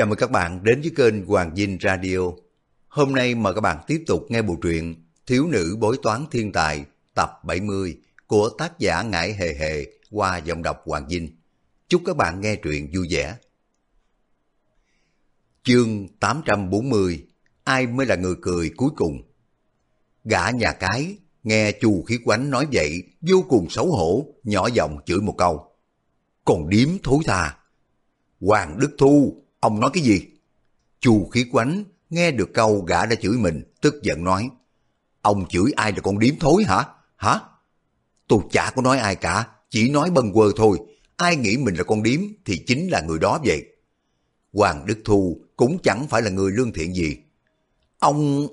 Chào mừng các bạn đến với kênh Hoàng Dinh Radio. Hôm nay mời các bạn tiếp tục nghe bộ truyện Thiếu nữ bối toán thiên tài tập 70 của tác giả Ngải Hề Hề qua giọng đọc Hoàng Dinh. Chúc các bạn nghe truyện vui vẻ. Chương 840 Ai mới là người cười cuối cùng? Gã nhà cái nghe chù khí quánh nói vậy vô cùng xấu hổ, nhỏ giọng chửi một câu. Còn điếm thối tha. Hoàng Đức Thu, ông nói cái gì? Chu khí quánh nghe được câu gã đã chửi mình, tức giận nói. Ông chửi ai là con điếm thối hả? Hả? Tôi chả có nói ai cả, chỉ nói bần quơ thôi. Ai nghĩ mình là con điếm thì chính là người đó vậy. Hoàng Đức Thu cũng chẳng phải là người lương thiện gì. Ông...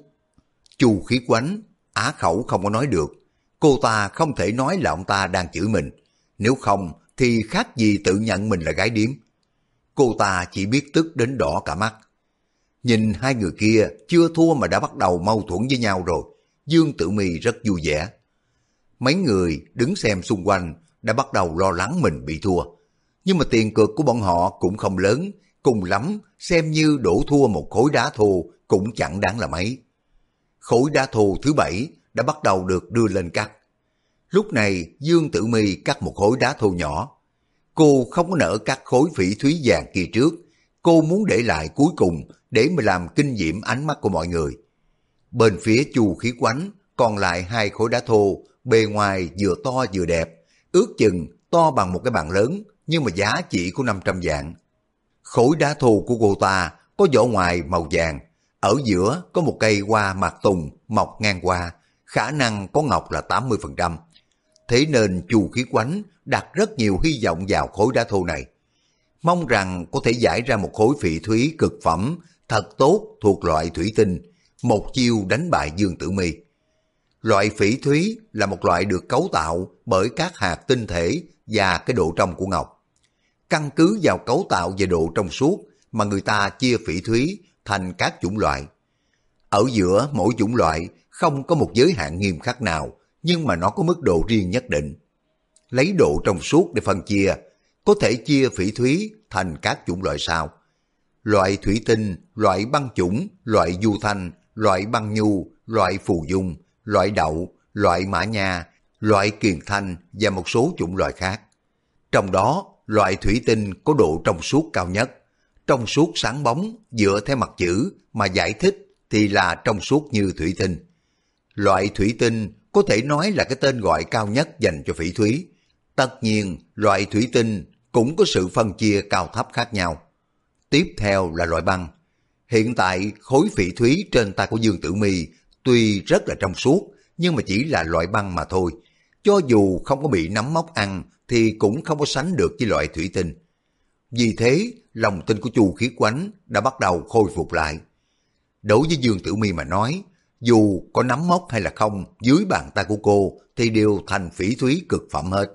Chu khí quánh, á khẩu không có nói được. Cô ta không thể nói là ông ta đang chửi mình. Nếu không thì khác gì tự nhận mình là gái điếm. Cô ta chỉ biết tức đến đỏ cả mắt. Nhìn hai người kia chưa thua mà đã bắt đầu mâu thuẫn với nhau rồi. Dương Tử Mi rất vui vẻ. Mấy người đứng xem xung quanh đã bắt đầu lo lắng mình bị thua. Nhưng mà tiền cược của bọn họ cũng không lớn, cùng lắm xem như đổ thua một khối đá thô cũng chẳng đáng là mấy. Khối đá thô thứ bảy đã bắt đầu được đưa lên cắt. Lúc này Dương Tử Mi cắt một khối đá thô nhỏ. Cô không có nỡ các khối phỉ thúy vàng kia trước. Cô muốn để lại cuối cùng để mà làm kinh diễm ánh mắt của mọi người. Bên phía chu khí quánh còn lại hai khối đá thô, bề ngoài vừa to vừa đẹp, ước chừng to bằng một cái bàn lớn, nhưng mà giá chỉ của 500 vạn. Khối đá thô của cô ta có vỏ ngoài màu vàng, ở giữa có một cây hoa mạc tùng mọc ngang qua, khả năng có ngọc là 80%. Thế nên chu khí quánh đặt rất nhiều hy vọng vào khối đá thô này. Mong rằng có thể giải ra một khối phỉ thúy cực phẩm thật tốt thuộc loại thủy tinh, một chiêu đánh bại Dương Tử Mi. Loại phỉ thúy là một loại được cấu tạo bởi các hạt tinh thể và cái độ trong của ngọc. Căn cứ vào cấu tạo và độ trong suốt mà người ta chia phỉ thúy thành các chủng loại. Ở giữa mỗi chủng loại không có một giới hạn nghiêm khắc nào, nhưng mà nó có mức độ riêng nhất định. Lấy độ trong suốt để phân chia, có thể chia phỉ thúy thành các chủng loại sau. Loại thủy tinh, loại băng chủng, loại du thanh, loại băng nhu, loại phù dung, loại đậu, loại mã nha, loại kiền thanh và một số chủng loại khác. Trong đó, loại thủy tinh có độ trong suốt cao nhất. Trong suốt sáng bóng dựa theo mặt chữ mà giải thích thì là trong suốt như thủy tinh. Loại thủy tinh có thể nói là cái tên gọi cao nhất dành cho phỉ thúy. Tất nhiên, loại thủy tinh cũng có sự phân chia cao thấp khác nhau. Tiếp theo là loại băng. Hiện tại khối phỉ thúy trên tay của Dương Tử Mi tuy rất là trong suốt, nhưng mà chỉ là loại băng mà thôi. Cho dù không có bị nắm móc ăn thì cũng không có sánh được với loại thủy tinh. Vì thế, lòng tin của Chu Khí Quánh đã bắt đầu khôi phục lại. Đối với Dương Tử Mi mà nói, dù có nắm mốc hay là không, dưới bàn tay của cô thì đều thành phỉ thúy cực phẩm hết.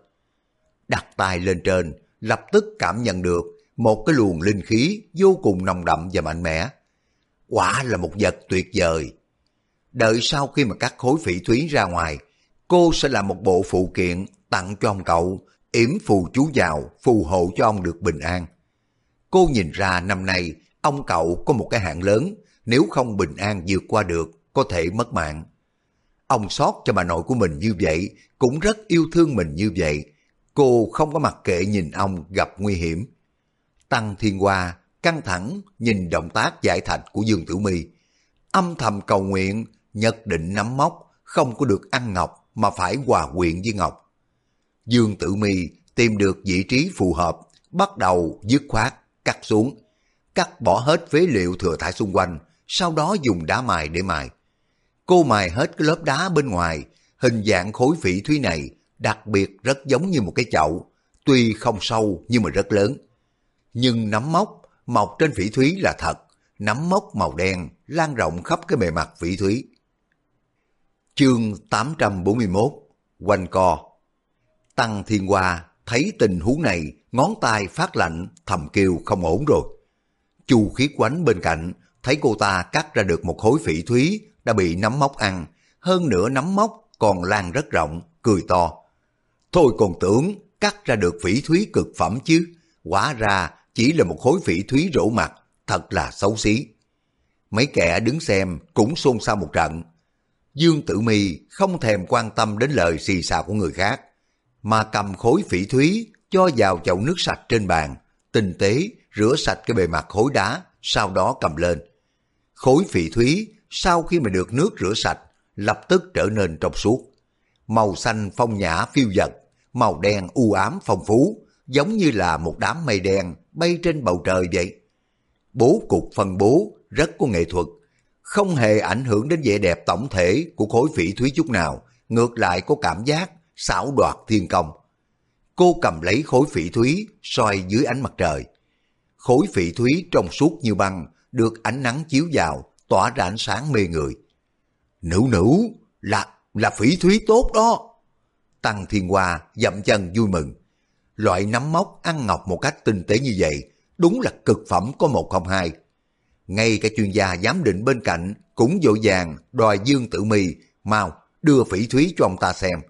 Đặt tay lên trên, lập tức cảm nhận được một cái luồng linh khí vô cùng nồng đậm và mạnh mẽ. Quả là một vật tuyệt vời. Đợi sau khi mà cắt khối phỉ thúy ra ngoài, cô sẽ làm một bộ phụ kiện tặng cho ông cậu, yểm phù chú vào, phù hộ cho ông được bình an. Cô nhìn ra năm nay, ông cậu có một cái hạn lớn, nếu không bình an vượt qua được, có thể mất mạng. Ông sót cho bà nội của mình như vậy, cũng rất yêu thương mình như vậy. Cô không có mặc kệ nhìn ông gặp nguy hiểm. Tăng Thiên Hoa căng thẳng nhìn động tác giải thạch của Dương Tử Mi, âm thầm cầu nguyện nhất định nắm móc, không có được ăn ngọc mà phải hòa quyện với ngọc. Dương Tử Mi tìm được vị trí phù hợp, bắt đầu dứt khoát, cắt xuống, cắt bỏ hết phế liệu thừa thải xung quanh, sau đó dùng đá mài để mài. Cô mài hết cái lớp đá bên ngoài, hình dạng khối phỉ thúy này đặc biệt rất giống như một cái chậu, tuy không sâu nhưng mà rất lớn. Nhưng nắm mốc mọc trên phỉ thúy là thật, nắm mốc màu đen lan rộng khắp cái bề mặt phỉ thúy. Chương 841 Quanh co Tăng Thiên Hoa thấy tình huống này, ngón tay phát lạnh, thầm kêu không ổn rồi. Chu khí quánh bên cạnh, thấy cô ta cắt ra được một khối phỉ thúy đã bị nắm móc ăn, hơn nữa nắm móc còn lan rất rộng, cười to. Thôi còn tưởng cắt ra được phỉ thúy cực phẩm chứ, quá ra chỉ là một khối phỉ thúy rỗ mặt, thật là xấu xí. Mấy kẻ đứng xem cũng xôn xao một trận. Dương Tử Mi không thèm quan tâm đến lời xì xào của người khác, mà cầm khối phỉ thúy cho vào chậu nước sạch trên bàn, tinh tế rửa sạch cái bề mặt khối đá, sau đó cầm lên. Khối phỉ thúy sau khi mà được nước rửa sạch, lập tức trở nên trong suốt. Màu xanh phong nhã phiêu dật, màu đen u ám phong phú, giống như là một đám mây đen bay trên bầu trời vậy. Bố cục phân bố rất có nghệ thuật, không hề ảnh hưởng đến vẻ đẹp tổng thể của khối phỉ thúy chút nào, ngược lại có cảm giác xảo đoạt thiên công. Cô cầm lấy khối phỉ thúy soi dưới ánh mặt trời. Khối phỉ thúy trong suốt như băng, được ánh nắng chiếu vào, tỏa ra ánh sáng mê người. Nữ nữ, là, là phỉ thúy tốt đó. Tăng Thiên Hoa dậm chân vui mừng. Loại nắm móc ăn ngọc một cách tinh tế như vậy, đúng là cực phẩm có một không hai. Ngay cả chuyên gia giám định bên cạnh cũng dội vàng đòi Dương Tử mì mau đưa phỉ thúy cho ông ta xem.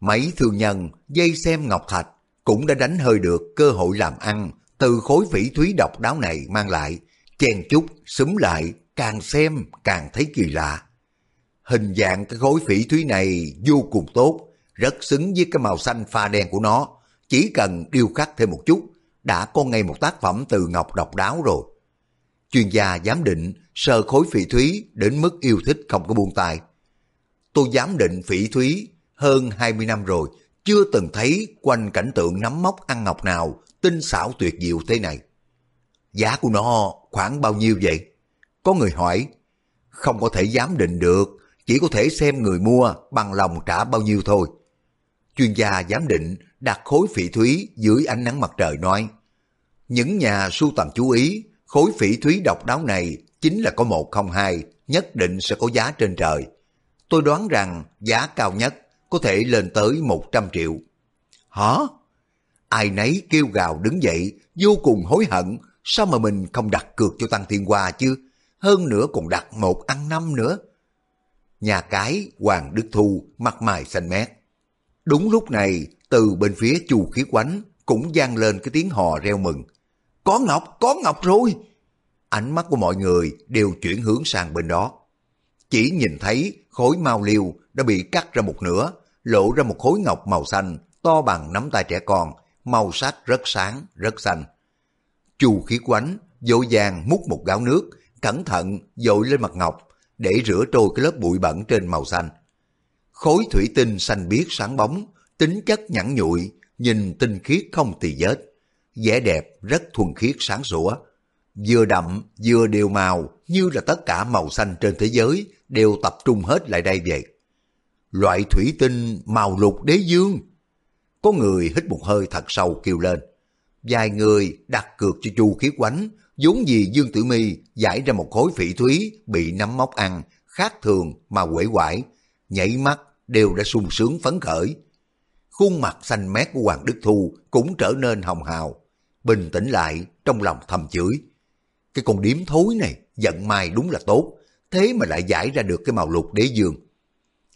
Mấy thương nhân dây xem ngọc thạch cũng đã đánh hơi được cơ hội làm ăn từ khối phỉ thúy độc đáo này mang lại, chèn chút, xúm lại, càng xem càng thấy kỳ lạ. Hình dạng cái khối phỉ thúy này vô cùng tốt, rất xứng với cái màu xanh pha đen của nó, chỉ cần điêu khắc thêm một chút, đã có ngay một tác phẩm từ ngọc độc đáo rồi. Chuyên gia giám định sờ khối phỉ thúy đến mức yêu thích không có buông tay. Tôi giám định phỉ thúy hơn 20 năm rồi, chưa từng thấy quanh cảnh tượng nắm móc ăn ngọc nào tinh xảo tuyệt diệu thế này. Giá của nó khoảng bao nhiêu vậy? Có người hỏi, không có thể giám định được, chỉ có thể xem người mua bằng lòng trả bao nhiêu thôi. Chuyên gia giám định đặt khối phỉ thúy dưới ánh nắng mặt trời nói, những nhà sưu tầm chú ý, khối phỉ thúy độc đáo này chính là có một không hai, nhất định sẽ có giá trên trời. Tôi đoán rằng giá cao nhất có thể lên tới 100 triệu. Hả? Ai nấy kêu gào đứng dậy, vô cùng hối hận, sao mà mình không đặt cược cho Tăng Thiên Hoa chứ? Hơn nữa còn đặt một ăn năm nữa. Nhà cái Hoàng Đức Thu mặt mày xanh mét. Đúng lúc này, từ bên phía chu khí quánh cũng vang lên cái tiếng hò reo mừng. Có ngọc, có ngọc rồi! Ánh mắt của mọi người đều chuyển hướng sang bên đó. Chỉ nhìn thấy khối mau liêu đã bị cắt ra một nửa, lộ ra một khối ngọc màu xanh to bằng nắm tay trẻ con, màu sắc rất sáng, rất xanh. Chu khí quánh, dỗ dàng múc một gáo nước, cẩn thận dội lên mặt ngọc để rửa trôi cái lớp bụi bẩn trên màu xanh. Khối thủy tinh xanh biếc sáng bóng, tính chất nhẵn nhụi, nhìn tinh khiết không tì vết. vẻ đẹp rất thuần khiết sáng sủa. Vừa đậm, vừa đều màu, như là tất cả màu xanh trên thế giới đều tập trung hết lại đây vậy. Loại thủy tinh màu lục đế dương. Có người hít một hơi thật sâu kêu lên. Vài người đặt cược cho chu khí quánh, vốn gì Dương Tử Mi giải ra một khối phỉ thúy bị nắm móc ăn, khác thường mà quể quải, nhảy mắt đều đã sung sướng phấn khởi. Khuôn mặt xanh mét của Hoàng Đức Thu cũng trở nên hồng hào, bình tĩnh lại trong lòng thầm chửi. Cái con điếm thối này, giận mai đúng là tốt, thế mà lại giải ra được cái màu lục đế dương.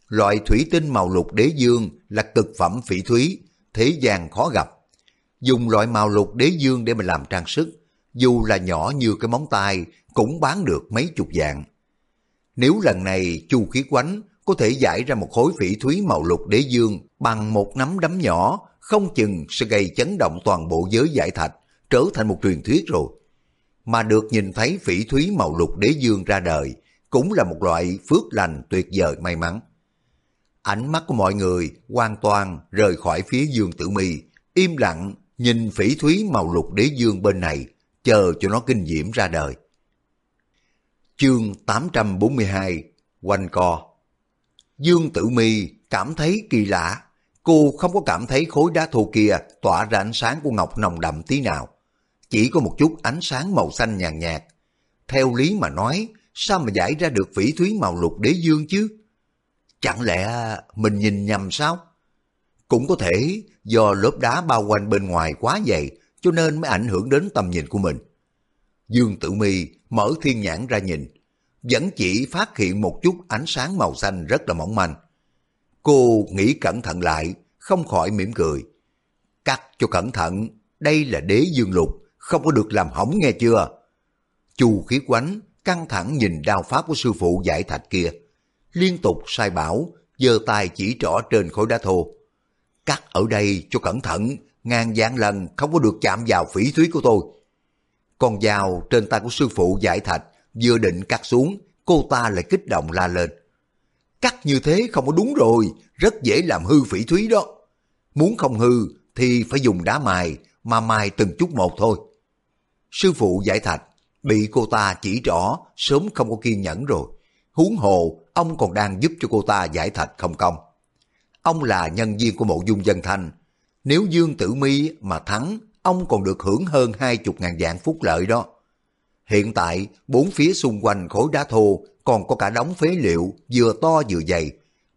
Loại thủy tinh màu lục đế dương là cực phẩm phỉ thúy, thế gian khó gặp. Dùng loại màu lục đế dương để mà làm trang sức, dù là nhỏ như cái móng tay cũng bán được mấy chục dạng. Nếu lần này chu khí quánh có thể giải ra một khối phỉ thúy màu lục đế dương bằng một nắm đấm nhỏ, không chừng sẽ gây chấn động toàn bộ giới giải thạch, trở thành một truyền thuyết rồi. Mà được nhìn thấy phỉ thúy màu lục đế dương ra đời, cũng là một loại phước lành tuyệt vời may mắn. Ánh mắt của mọi người hoàn toàn rời khỏi phía dương tử mi, im lặng nhìn phỉ thúy màu lục đế dương bên này, chờ cho nó kinh diễm ra đời. Chương 842 Quanh co Dương Tử Mi cảm thấy kỳ lạ, cô không có cảm thấy khối đá thô kia tỏa ra ánh sáng của ngọc nồng đậm tí nào. Chỉ có một chút ánh sáng màu xanh nhàn nhạt. Theo lý mà nói, sao mà giải ra được phỉ thúy màu lục đế dương chứ? Chẳng lẽ mình nhìn nhầm sao? Cũng có thể do lớp đá bao quanh bên ngoài quá dày cho nên mới ảnh hưởng đến tầm nhìn của mình. Dương Tử Mi mở thiên nhãn ra nhìn, vẫn chỉ phát hiện một chút ánh sáng màu xanh rất là mỏng manh. Cô nghĩ cẩn thận lại, không khỏi mỉm cười. Cắt cho cẩn thận, đây là đế dương lục, không có được làm hỏng nghe chưa? Chu khí quánh căng thẳng nhìn đao pháp của sư phụ giải thạch kia. Liên tục sai bảo, giơ tay chỉ trỏ trên khối đá thô. Cắt ở đây cho cẩn thận, ngàn dạng lần không có được chạm vào phỉ thúy của tôi. Con dao trên tay của sư phụ giải thạch vừa định cắt xuống, cô ta lại kích động la lên. Cắt như thế không có đúng rồi, rất dễ làm hư phỉ thúy đó. Muốn không hư thì phải dùng đá mài, mà mài từng chút một thôi. Sư phụ giải thạch, bị cô ta chỉ rõ, sớm không có kiên nhẫn rồi. Huống hồ, ông còn đang giúp cho cô ta giải thạch không công. Ông là nhân viên của mộ dung dân thanh. Nếu Dương Tử Mi mà thắng, ông còn được hưởng hơn hai chục ngàn dạng phúc lợi đó. Hiện tại, bốn phía xung quanh khối đá thô còn có cả đống phế liệu vừa to vừa dày.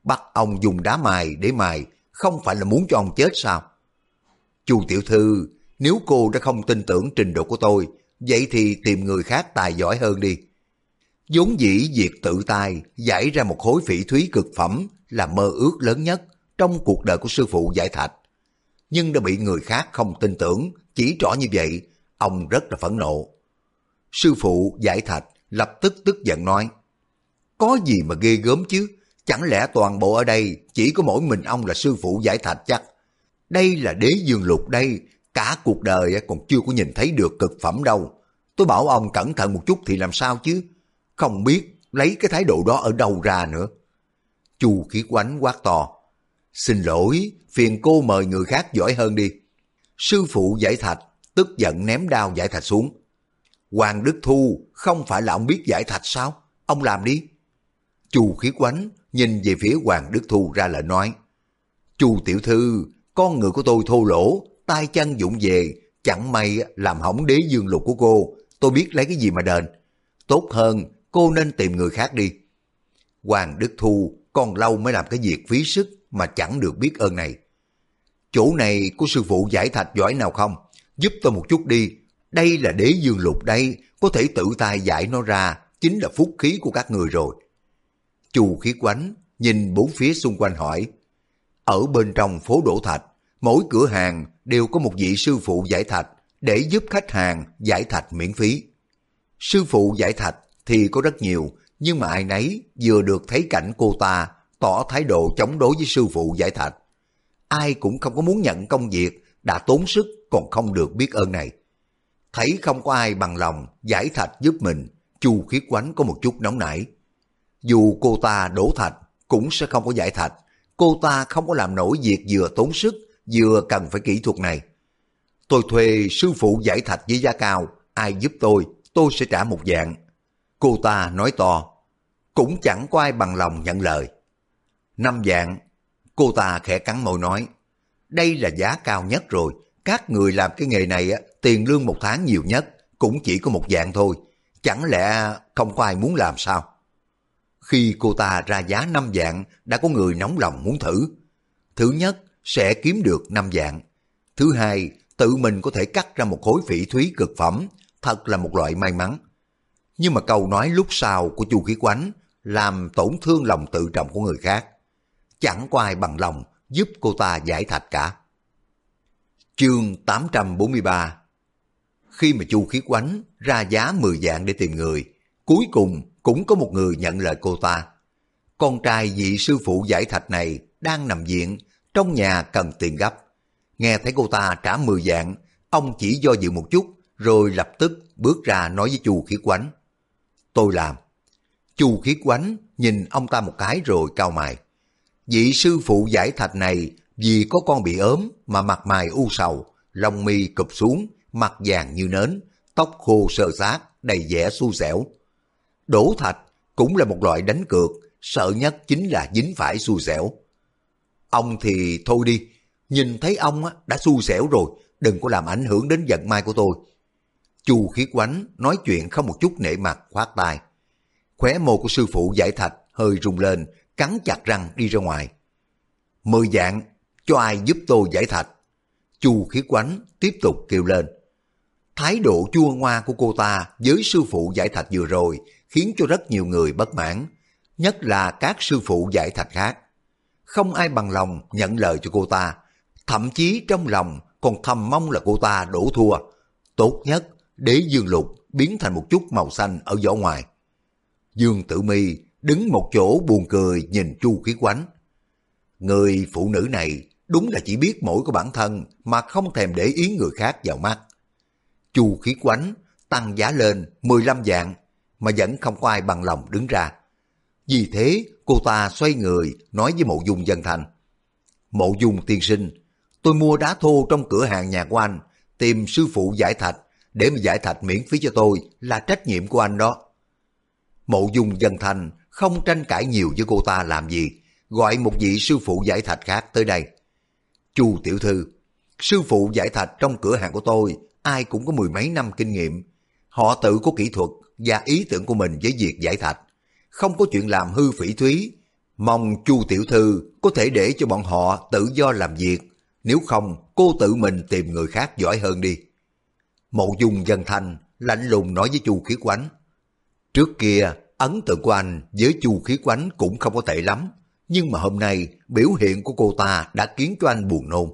Bắt ông dùng đá mài để mài, không phải là muốn cho ông chết sao? Chu tiểu thư, nếu cô đã không tin tưởng trình độ của tôi, vậy thì tìm người khác tài giỏi hơn đi. vốn dĩ việc tự tay giải ra một khối phỉ thúy cực phẩm là mơ ước lớn nhất trong cuộc đời của sư phụ giải thạch. Nhưng đã bị người khác không tin tưởng, chỉ rõ như vậy, ông rất là phẫn nộ. Sư phụ giải thạch lập tức tức giận nói, có gì mà ghê gớm chứ, chẳng lẽ toàn bộ ở đây chỉ có mỗi mình ông là sư phụ giải thạch chắc. Đây là đế dương lục đây, cả cuộc đời còn chưa có nhìn thấy được cực phẩm đâu. Tôi bảo ông cẩn thận một chút thì làm sao chứ, không biết lấy cái thái độ đó ở đâu ra nữa. Chu khí quánh quát to, xin lỗi, phiền cô mời người khác giỏi hơn đi. Sư phụ giải thạch, tức giận ném đao giải thạch xuống. Hoàng Đức Thu không phải là ông biết giải thạch sao? Ông làm đi. Chu khí quánh nhìn về phía Hoàng Đức Thu ra lệnh nói. Chu tiểu thư, con người của tôi thô lỗ, tay chân dụng về, chẳng may làm hỏng đế dương lục của cô, tôi biết lấy cái gì mà đền. Tốt hơn, cô nên tìm người khác đi. Hoàng Đức Thu còn lâu mới làm cái việc phí sức mà chẳng được biết ơn này. Chỗ này có sư phụ giải thạch giỏi nào không? Giúp tôi một chút đi. Đây là đế dương lục đây, có thể tự tay giải nó ra, chính là phúc khí của các người rồi. Chu khí quánh, nhìn bốn phía xung quanh hỏi. Ở bên trong phố Đỗ Thạch, mỗi cửa hàng đều có một vị sư phụ giải thạch để giúp khách hàng giải thạch miễn phí. Sư phụ giải thạch thì có rất nhiều, nhưng mà ai nấy vừa được thấy cảnh cô ta tỏ thái độ chống đối với sư phụ giải thạch. Ai cũng không có muốn nhận công việc, đã tốn sức còn không được biết ơn này. Thấy không có ai bằng lòng giải thạch giúp mình, chu khiết quánh có một chút nóng nảy. Dù cô ta đổ thạch cũng sẽ không có giải thạch, cô ta không có làm nổi việc vừa tốn sức vừa cần phải kỹ thuật này. Tôi thuê sư phụ giải thạch với giá cao, ai giúp tôi, tôi sẽ trả một dạng. Cô ta nói to, cũng chẳng có ai bằng lòng nhận lời. Năm dạng, cô ta khẽ cắn môi nói, đây là giá cao nhất rồi, các người làm cái nghề này á, tiền lương một tháng nhiều nhất, cũng chỉ có một dạng thôi, chẳng lẽ không có ai muốn làm sao? Khi cô ta ra giá năm dạng, đã có người nóng lòng muốn thử. Thứ nhất, sẽ kiếm được năm dạng. Thứ hai, tự mình có thể cắt ra một khối phỉ thúy cực phẩm, thật là một loại may mắn. Nhưng mà câu nói lúc sau của chu khí quánh làm tổn thương lòng tự trọng của người khác. Chẳng có ai bằng lòng giúp cô ta giải thạch cả. Chương 843 Khi mà chu khí quánh ra giá 10 dạng để tìm người, cuối cùng cũng có một người nhận lời cô ta. Con trai vị sư phụ giải thạch này đang nằm viện, trong nhà cần tiền gấp. Nghe thấy cô ta trả 10 dạng, ông chỉ do dự một chút, rồi lập tức bước ra nói với chu khí quánh. Tôi làm. Chu khí quánh nhìn ông ta một cái rồi cao mày. Vị sư phụ giải thạch này vì có con bị ốm mà mặt mày u sầu, lông mi cụp xuống, mặt vàng như nến, tóc khô sơ sát, đầy vẻ xu xẻo. Đổ thạch cũng là một loại đánh cược, sợ nhất chính là dính phải xui xẻo. Ông thì thôi đi, nhìn thấy ông đã xui xẻo rồi, đừng có làm ảnh hưởng đến vận may của tôi. Chu khí quánh nói chuyện không một chút nể mặt khoát tay. Khóe môi của sư phụ giải thạch hơi rung lên, cắn chặt răng đi ra ngoài. Mười dạng, cho ai giúp tôi giải thạch. Chu khí quánh tiếp tục kêu lên. Thái độ chua ngoa của cô ta với sư phụ giải thạch vừa rồi khiến cho rất nhiều người bất mãn, nhất là các sư phụ giải thạch khác. Không ai bằng lòng nhận lời cho cô ta, thậm chí trong lòng còn thầm mong là cô ta đổ thua. Tốt nhất, đế dương lục biến thành một chút màu xanh ở vỏ ngoài. Dương Tử Mi đứng một chỗ buồn cười nhìn Chu Khí Quánh. Người phụ nữ này đúng là chỉ biết mỗi của bản thân mà không thèm để ý người khác vào mắt. Chu Khí Quánh tăng giá lên 15 dạng mà vẫn không có ai bằng lòng đứng ra. Vì thế cô ta xoay người nói với mộ dung dân thành. Mộ dung tiên sinh, tôi mua đá thô trong cửa hàng nhà của anh, tìm sư phụ giải thạch, để mà giải thạch miễn phí cho tôi là trách nhiệm của anh đó. Mộ dung dân thành không tranh cãi nhiều với cô ta làm gì, gọi một vị sư phụ giải thạch khác tới đây. Chu tiểu thư, sư phụ giải thạch trong cửa hàng của tôi, ai cũng có mười mấy năm kinh nghiệm. Họ tự có kỹ thuật và ý tưởng của mình với việc giải thạch. Không có chuyện làm hư phỉ thúy. Mong Chu tiểu thư có thể để cho bọn họ tự do làm việc. Nếu không, cô tự mình tìm người khác giỏi hơn đi. Mộ dung dân thanh lạnh lùng nói với Chu khí quánh. Trước kia, ấn tượng của anh với Chu khí quánh cũng không có tệ lắm. Nhưng mà hôm nay, biểu hiện của cô ta đã khiến cho anh buồn nôn.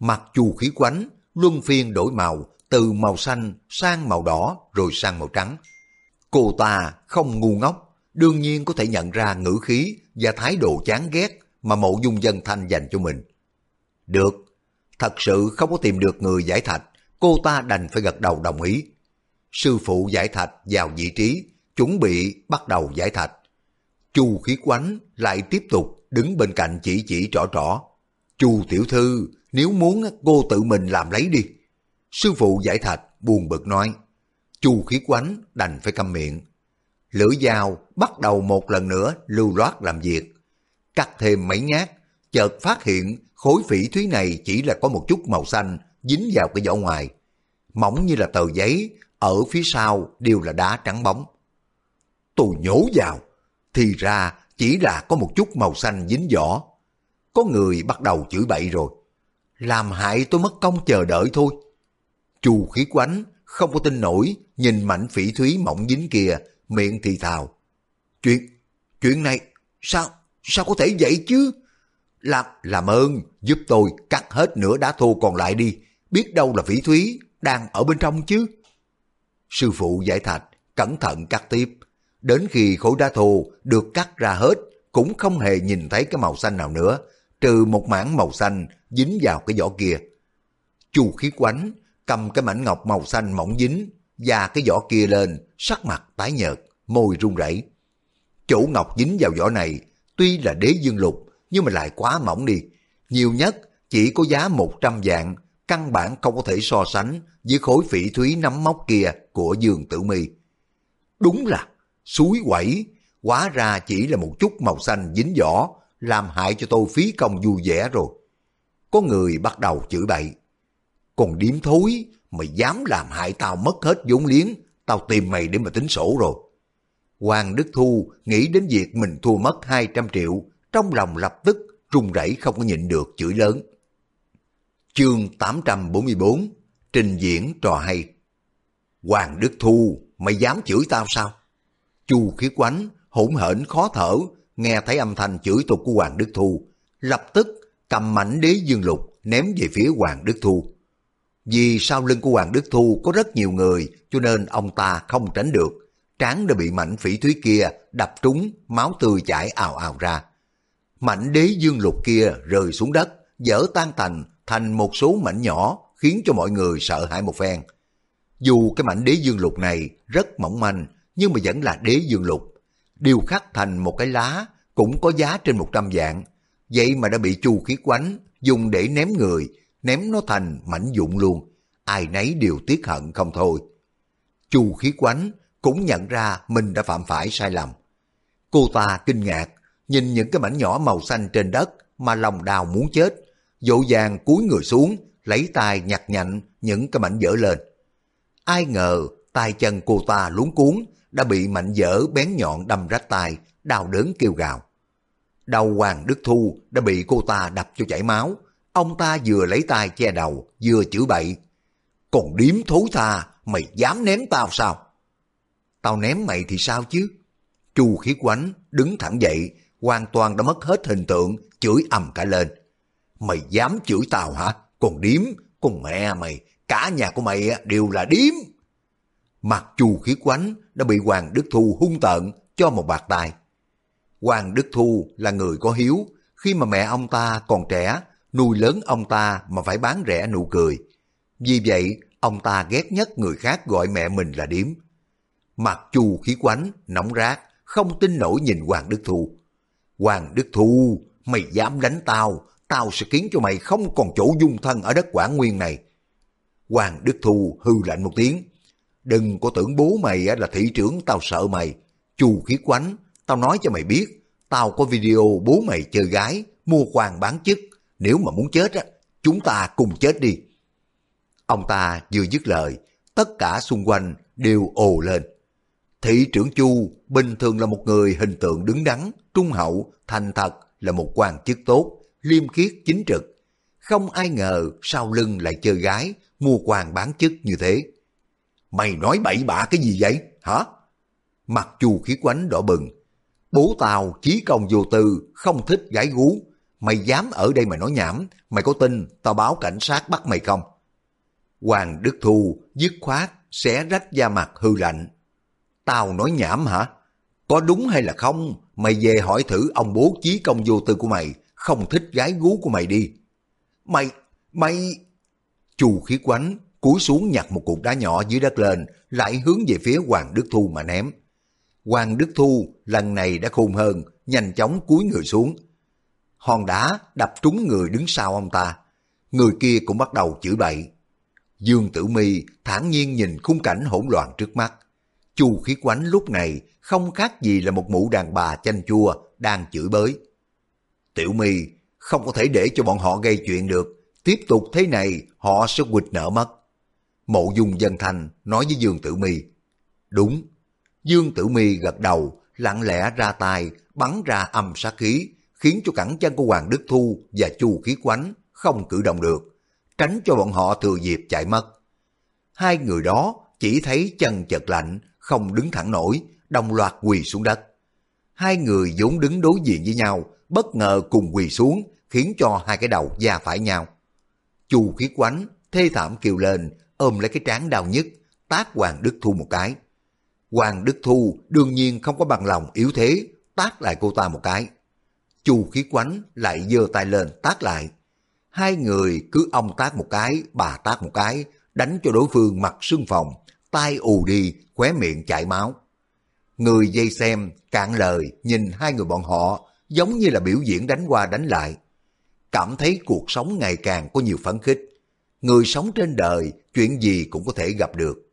Mặt Chu khí quánh, luân phiên đổi màu, từ màu xanh sang màu đỏ rồi sang màu trắng. Cô ta không ngu ngốc, đương nhiên có thể nhận ra ngữ khí và thái độ chán ghét mà mộ dung dân thanh dành cho mình. Được, thật sự không có tìm được người giải thạch, cô ta đành phải gật đầu đồng ý. Sư phụ giải thạch vào vị trí, chuẩn bị bắt đầu giải thạch. Chu khí quánh lại tiếp tục đứng bên cạnh chỉ chỉ trỏ trỏ. Chu tiểu thư, nếu muốn cô tự mình làm lấy đi. Sư phụ giải thạch buồn bực nói. Chu khí quánh đành phải câm miệng. Lưỡi dao bắt đầu một lần nữa lưu loát làm việc. Cắt thêm mấy nhát, chợt phát hiện khối phỉ thúy này chỉ là có một chút màu xanh dính vào cái vỏ ngoài. Mỏng như là tờ giấy, ở phía sau đều là đá trắng bóng. Tôi nhổ vào, thì ra chỉ là có một chút màu xanh dính vỏ. Có người bắt đầu chửi bậy rồi. Làm hại tôi mất công chờ đợi thôi. Chù khí quánh, không có tin nổi, nhìn mảnh phỉ thúy mỏng dính kia, miệng thì thào. Chuyện, chuyện này, sao, sao có thể vậy chứ? Làm, làm ơn, giúp tôi cắt hết nửa đá thô còn lại đi, biết đâu là phỉ thúy đang ở bên trong chứ. Sư phụ giải thạch, cẩn thận cắt tiếp. Đến khi khối đá thô được cắt ra hết, cũng không hề nhìn thấy cái màu xanh nào nữa, trừ một mảng màu xanh dính vào cái vỏ kia. Chu khí quánh, cầm cái mảnh ngọc màu xanh mỏng dính, và cái vỏ kia lên, sắc mặt tái nhợt, môi run rẩy. Chỗ ngọc dính vào vỏ này, tuy là đế dương lục, nhưng mà lại quá mỏng đi. Nhiều nhất chỉ có giá 100 vạn, căn bản không có thể so sánh với khối phỉ thúy nắm móc kia của Dương Tử Mi. Đúng là suối quẩy, quá ra chỉ là một chút màu xanh dính vỏ, làm hại cho tôi phí công vui vẻ rồi. Có người bắt đầu chửi bậy. Còn điếm thối, mày dám làm hại tao mất hết vốn liếng, tao tìm mày để mà tính sổ rồi. Hoàng Đức Thu nghĩ đến việc mình thua mất 200 triệu, trong lòng lập tức run rẩy không có nhịn được chửi lớn. Chương 844 Trình diễn trò hay Hoàng Đức Thu, mày dám chửi tao sao? Chu khí quánh, hỗn hển khó thở, nghe thấy âm thanh chửi tục của Hoàng Đức Thu, lập tức cầm mảnh đế dương lục ném về phía Hoàng Đức Thu. Vì sau lưng của Hoàng Đức Thu có rất nhiều người cho nên ông ta không tránh được. Tráng đã bị mảnh phỉ thúy kia đập trúng, máu tươi chảy ào ào ra. Mảnh đế dương lục kia rơi xuống đất, dở tan thành thành một số mảnh nhỏ khiến cho mọi người sợ hãi một phen. Dù cái mảnh đế dương lục này rất mỏng manh nhưng mà vẫn là đế dương lục. Điều khắc thành một cái lá cũng có giá trên 100 vạn. Vậy mà đã bị chu khí quánh dùng để ném người ném nó thành mảnh dụng luôn, ai nấy đều tiếc hận không thôi. Chu khí quánh cũng nhận ra mình đã phạm phải sai lầm. Cô ta kinh ngạc, nhìn những cái mảnh nhỏ màu xanh trên đất mà lòng đào muốn chết, dỗ dàng cúi người xuống, lấy tay nhặt nhạnh những cái mảnh dở lên. Ai ngờ tay chân cô ta luống cuốn đã bị mạnh dở bén nhọn đâm rách tay, đau đớn kêu gào. Đầu Hoàng Đức Thu đã bị cô ta đập cho chảy máu, Ông ta vừa lấy tay che đầu, vừa chửi bậy. Còn điếm thối tha, mày dám ném tao sao? Tao ném mày thì sao chứ? Chu khí quánh, đứng thẳng dậy, hoàn toàn đã mất hết hình tượng, chửi ầm cả lên. Mày dám chửi tao hả? Còn điếm, con mẹ mày, cả nhà của mày đều là điếm. Mặt chu khí quánh đã bị Hoàng Đức Thu hung tợn cho một bạc tài. Hoàng Đức Thu là người có hiếu, khi mà mẹ ông ta còn trẻ, nuôi lớn ông ta mà phải bán rẻ nụ cười. Vì vậy, ông ta ghét nhất người khác gọi mẹ mình là điếm. Mặt chu khí quánh, nóng rát, không tin nổi nhìn Hoàng Đức Thu. Hoàng Đức Thu, mày dám đánh tao, tao sẽ khiến cho mày không còn chỗ dung thân ở đất Quảng Nguyên này. Hoàng Đức Thu hư lạnh một tiếng. Đừng có tưởng bố mày là thị trưởng tao sợ mày. Chu khí quánh, tao nói cho mày biết, tao có video bố mày chơi gái, mua quan bán chức. Nếu mà muốn chết á, chúng ta cùng chết đi. Ông ta vừa dứt lời, tất cả xung quanh đều ồ lên. Thị trưởng Chu bình thường là một người hình tượng đứng đắn, trung hậu, thành thật, là một quan chức tốt, liêm khiết chính trực. Không ai ngờ sau lưng lại chơi gái, mua quan bán chức như thế. Mày nói bậy bạ cái gì vậy, hả? Mặt chu khí quánh đỏ bừng. Bố tao chí công vô tư, không thích gái gú. Mày dám ở đây mà nói nhảm, mày có tin tao báo cảnh sát bắt mày không? Hoàng Đức Thu dứt khoát, xé rách da mặt hư lạnh. Tao nói nhảm hả? Có đúng hay là không? Mày về hỏi thử ông bố chí công vô tư của mày, không thích gái gú của mày đi. Mày, mày... Chu khí quánh, cúi xuống nhặt một cục đá nhỏ dưới đất lên, lại hướng về phía Hoàng Đức Thu mà ném. Hoàng Đức Thu lần này đã khôn hơn, nhanh chóng cúi người xuống. Hòn đá đập trúng người đứng sau ông ta. Người kia cũng bắt đầu chửi bậy. Dương Tử Mi thản nhiên nhìn khung cảnh hỗn loạn trước mắt. Chu khí quánh lúc này không khác gì là một mụ đàn bà chanh chua đang chửi bới. Tiểu My không có thể để cho bọn họ gây chuyện được. Tiếp tục thế này họ sẽ quỵt nợ mất. Mộ dung dân thành nói với Dương Tử Mi: Đúng. Dương Tử Mi gật đầu, lặng lẽ ra tay, bắn ra âm sát khí, khiến cho cẳng chân của Hoàng Đức Thu và Chu Khí Quánh không cử động được, tránh cho bọn họ thừa dịp chạy mất. Hai người đó chỉ thấy chân chật lạnh, không đứng thẳng nổi, đồng loạt quỳ xuống đất. Hai người vốn đứng đối diện với nhau, bất ngờ cùng quỳ xuống, khiến cho hai cái đầu da phải nhau. Chu khí quánh, thê thảm kêu lên, ôm lấy cái trán đau nhất, tác Hoàng Đức Thu một cái. Hoàng Đức Thu đương nhiên không có bằng lòng yếu thế, tác lại cô ta một cái. Chu khí quánh lại giơ tay lên tác lại. Hai người cứ ông tác một cái, bà tác một cái, đánh cho đối phương mặt sưng phòng, tai ù đi, khóe miệng chảy máu. Người dây xem, cạn lời, nhìn hai người bọn họ giống như là biểu diễn đánh qua đánh lại. Cảm thấy cuộc sống ngày càng có nhiều phấn khích. Người sống trên đời, chuyện gì cũng có thể gặp được.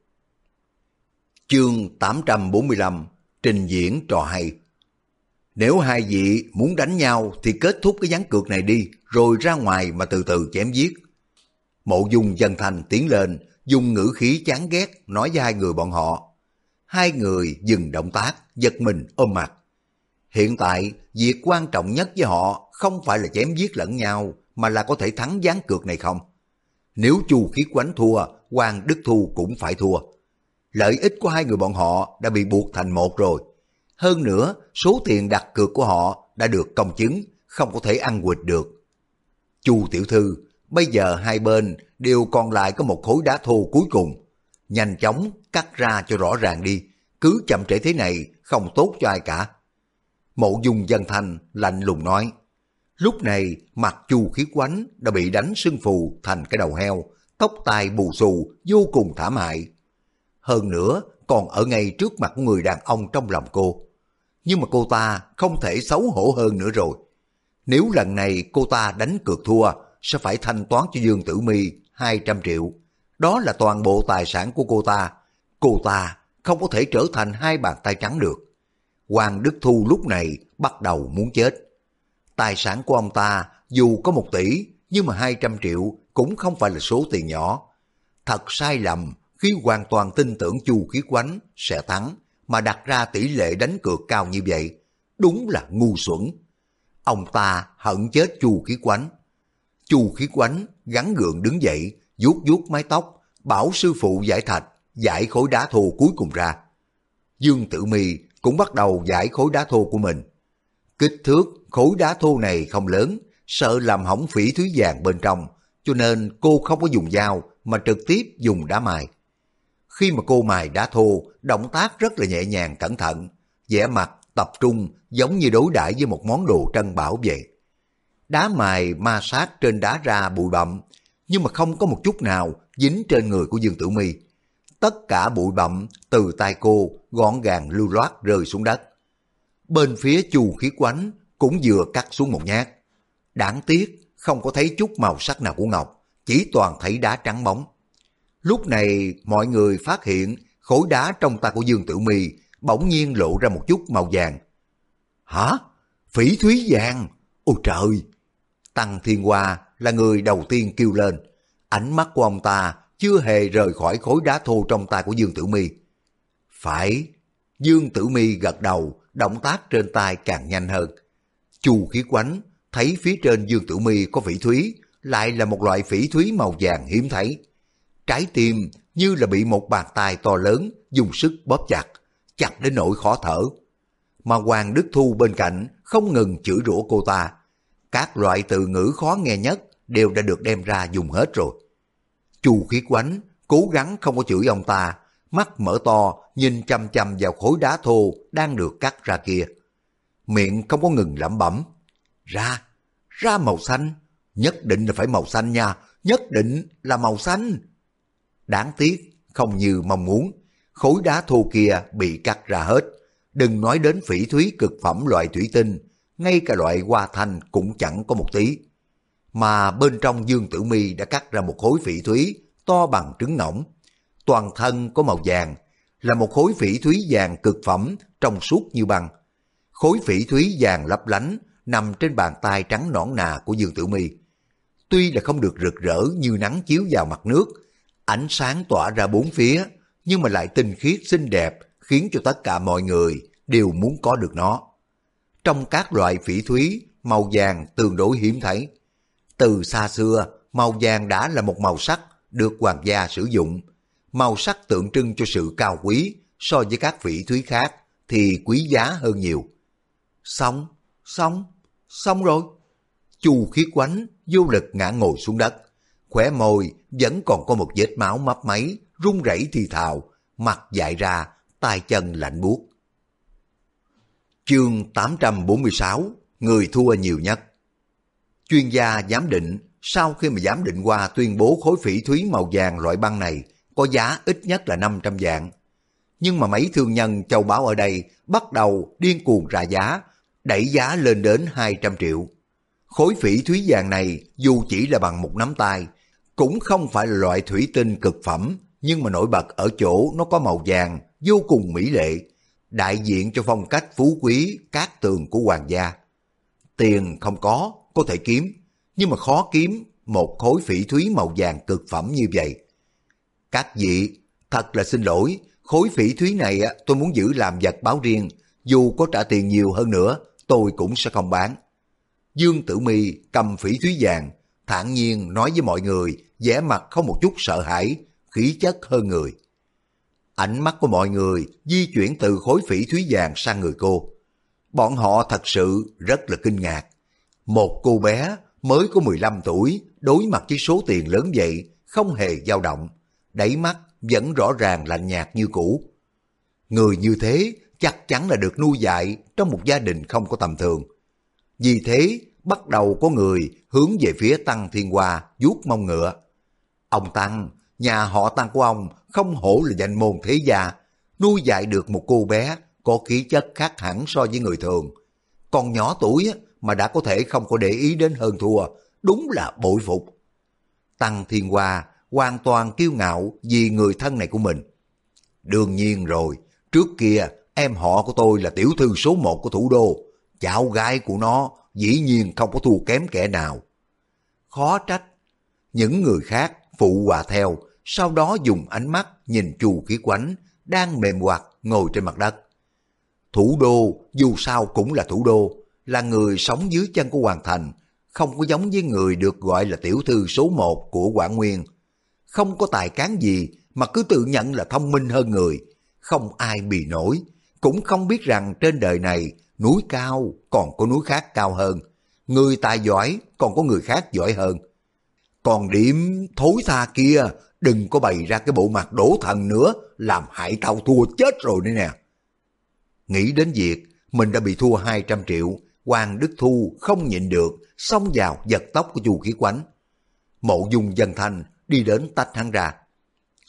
Chương 845 Trình diễn trò hay Nếu hai vị muốn đánh nhau thì kết thúc cái gián cược này đi, rồi ra ngoài mà từ từ chém giết. Mộ dung dân thành tiến lên, dùng ngữ khí chán ghét nói với hai người bọn họ. Hai người dừng động tác, giật mình ôm mặt. Hiện tại, việc quan trọng nhất với họ không phải là chém giết lẫn nhau, mà là có thể thắng gián cược này không. Nếu chu khí quánh thua, Hoàng Đức Thu cũng phải thua. Lợi ích của hai người bọn họ đã bị buộc thành một rồi. Hơn nữa, số tiền đặt cược của họ đã được công chứng, không có thể ăn quỵt được. Chu tiểu thư, bây giờ hai bên đều còn lại có một khối đá thô cuối cùng. Nhanh chóng cắt ra cho rõ ràng đi, cứ chậm trễ thế này không tốt cho ai cả. Mộ dung dân thanh lạnh lùng nói. Lúc này mặt chu khí quánh đã bị đánh sưng phù thành cái đầu heo, tóc tai bù xù vô cùng thảm hại. Hơn nữa còn ở ngay trước mặt người đàn ông trong lòng cô. Nhưng mà cô ta không thể xấu hổ hơn nữa rồi. Nếu lần này cô ta đánh cược thua, sẽ phải thanh toán cho Dương Tử My 200 triệu. Đó là toàn bộ tài sản của cô ta. Cô ta không có thể trở thành hai bàn tay trắng được. Hoàng Đức Thu lúc này bắt đầu muốn chết. Tài sản của ông ta dù có một tỷ nhưng mà 200 triệu cũng không phải là số tiền nhỏ. Thật sai lầm khi hoàn toàn tin tưởng Chu Khí Quánh sẽ thắng mà đặt ra tỷ lệ đánh cược cao như vậy. Đúng là ngu xuẩn. Ông ta hận chết Chu Khí Quánh. Chu Khí Quánh gắn gượng đứng dậy, vuốt vuốt mái tóc, bảo sư phụ giải thạch, giải khối đá thô cuối cùng ra. Dương Tử Mi cũng bắt đầu giải khối đá thô của mình. Kích thước khối đá thô này không lớn, sợ làm hỏng phỉ thúy vàng bên trong, cho nên cô không có dùng dao mà trực tiếp dùng đá mài. Khi mà cô mài đá thô, động tác rất là nhẹ nhàng cẩn thận, vẻ mặt tập trung giống như đối đãi với một món đồ trân bảo vậy. Đá mài ma sát trên đá ra bụi bặm, nhưng mà không có một chút nào dính trên người của Dương Tử Mi. Tất cả bụi bặm từ tay cô gọn gàng lưu loát rơi xuống đất. Bên phía chu khí quánh cũng vừa cắt xuống một nhát. Đáng tiếc không có thấy chút màu sắc nào của ngọc, chỉ toàn thấy đá trắng bóng. Lúc này mọi người phát hiện khối đá trong tay của Dương Tử Mi bỗng nhiên lộ ra một chút màu vàng. Hả? Phỉ thúy vàng? Ôi trời! Tăng Thiên Hoa là người đầu tiên kêu lên. Ánh mắt của ông ta chưa hề rời khỏi khối đá thô trong tay của Dương Tử Mi. Phải, Dương Tử Mi gật đầu, động tác trên tay càng nhanh hơn. Chu khí quánh, thấy phía trên Dương Tử Mi có phỉ thúy, lại là một loại phỉ thúy màu vàng hiếm thấy. Trái tim như là bị một bàn tay to lớn dùng sức bóp chặt, chặt đến nỗi khó thở. Mà Hoàng Đức Thu bên cạnh không ngừng chửi rủa cô ta. Các loại từ ngữ khó nghe nhất đều đã được đem ra dùng hết rồi. Chu khí quánh, cố gắng không có chửi ông ta, mắt mở to nhìn chăm chăm vào khối đá thô đang được cắt ra kia. Miệng không có ngừng lẩm bẩm. Ra, ra màu xanh, nhất định là phải màu xanh nha, nhất định là màu xanh. Đáng tiếc, không như mong muốn, khối đá thô kia bị cắt ra hết. Đừng nói đến phỉ thúy cực phẩm loại thủy tinh, ngay cả loại hoa thanh cũng chẳng có một tí. Mà bên trong Dương Tử Mi đã cắt ra một khối phỉ thúy to bằng trứng ngỗng. Toàn thân có màu vàng, là một khối phỉ thúy vàng cực phẩm trong suốt như băng. Khối phỉ thúy vàng lấp lánh nằm trên bàn tay trắng nõn nà của Dương Tử Mi. Tuy là không được rực rỡ như nắng chiếu vào mặt nước, ánh sáng tỏa ra bốn phía, nhưng mà lại tinh khiết xinh đẹp, khiến cho tất cả mọi người đều muốn có được nó. Trong các loại phỉ thúy, màu vàng tương đối hiếm thấy. Từ xa xưa, màu vàng đã là một màu sắc được hoàng gia sử dụng. Màu sắc tượng trưng cho sự cao quý so với các phỉ thúy khác thì quý giá hơn nhiều. Xong, xong, xong rồi. Chu khí quánh vô lực ngã ngồi xuống đất. Khỏe môi vẫn còn có một vết máu mấp máy, run rẩy thì thào, mặt dại ra, tay chân lạnh buốt. Chương 846 Người thua nhiều nhất Chuyên gia giám định sau khi mà giám định qua tuyên bố khối phỉ thúy màu vàng loại băng này có giá ít nhất là 500 vạn. Nhưng mà mấy thương nhân châu báu ở đây bắt đầu điên cuồng ra giá, đẩy giá lên đến 200 triệu. Khối phỉ thúy vàng này dù chỉ là bằng một nắm tay, cũng không phải là loại thủy tinh cực phẩm, nhưng mà nổi bật ở chỗ nó có màu vàng, vô cùng mỹ lệ, đại diện cho phong cách phú quý cát tường của hoàng gia. Tiền không có, có thể kiếm, nhưng mà khó kiếm một khối phỉ thúy màu vàng cực phẩm như vậy. Các vị, thật là xin lỗi, khối phỉ thúy này tôi muốn giữ làm vật báo riêng, dù có trả tiền nhiều hơn nữa, tôi cũng sẽ không bán. Dương Tử Mi cầm phỉ thúy vàng, thản nhiên nói với mọi người, vẻ mặt không một chút sợ hãi, khí chất hơn người. Ánh mắt của mọi người di chuyển từ khối phỉ thúy vàng sang người cô. Bọn họ thật sự rất là kinh ngạc. Một cô bé mới có 15 tuổi, đối mặt với số tiền lớn vậy, không hề dao động, đẩy mắt vẫn rõ ràng lạnh nhạt như cũ. Người như thế chắc chắn là được nuôi dạy trong một gia đình không có tầm thường. Vì thế, bắt đầu có người hướng về phía Tăng Thiên Hoa vuốt mông ngựa. Ông Tăng, nhà họ Tăng của ông không hổ là danh môn thế gia, nuôi dạy được một cô bé có khí chất khác hẳn so với người thường. Còn nhỏ tuổi mà đã có thể không có để ý đến hơn thua, đúng là bội phục. Tăng Thiên Hoa hoàn toàn kiêu ngạo vì người thân này của mình. Đương nhiên rồi, trước kia em họ của tôi là tiểu thư số một của thủ đô, cháu gái của nó dĩ nhiên không có thua kém kẻ nào. Khó trách, những người khác phụ hòa theo, sau đó dùng ánh mắt nhìn chu khí quánh, đang mềm hoạt ngồi trên mặt đất. Thủ đô dù sao cũng là thủ đô, là người sống dưới chân của Hoàng Thành, không có giống với người được gọi là tiểu thư số một của Quảng Nguyên. Không có tài cán gì mà cứ tự nhận là thông minh hơn người, không ai bị nổi, cũng không biết rằng trên đời này núi cao còn có núi khác cao hơn, người tài giỏi còn có người khác giỏi hơn. Còn điểm thối tha kia, đừng có bày ra cái bộ mặt đổ thần nữa, làm hại tao thua chết rồi đấy nè. Nghĩ đến việc mình đã bị thua 200 triệu, Hoàng Đức Thu không nhịn được, xông vào giật tóc của chu khí quánh. Mộ dung dân thanh đi đến tách hắn ra.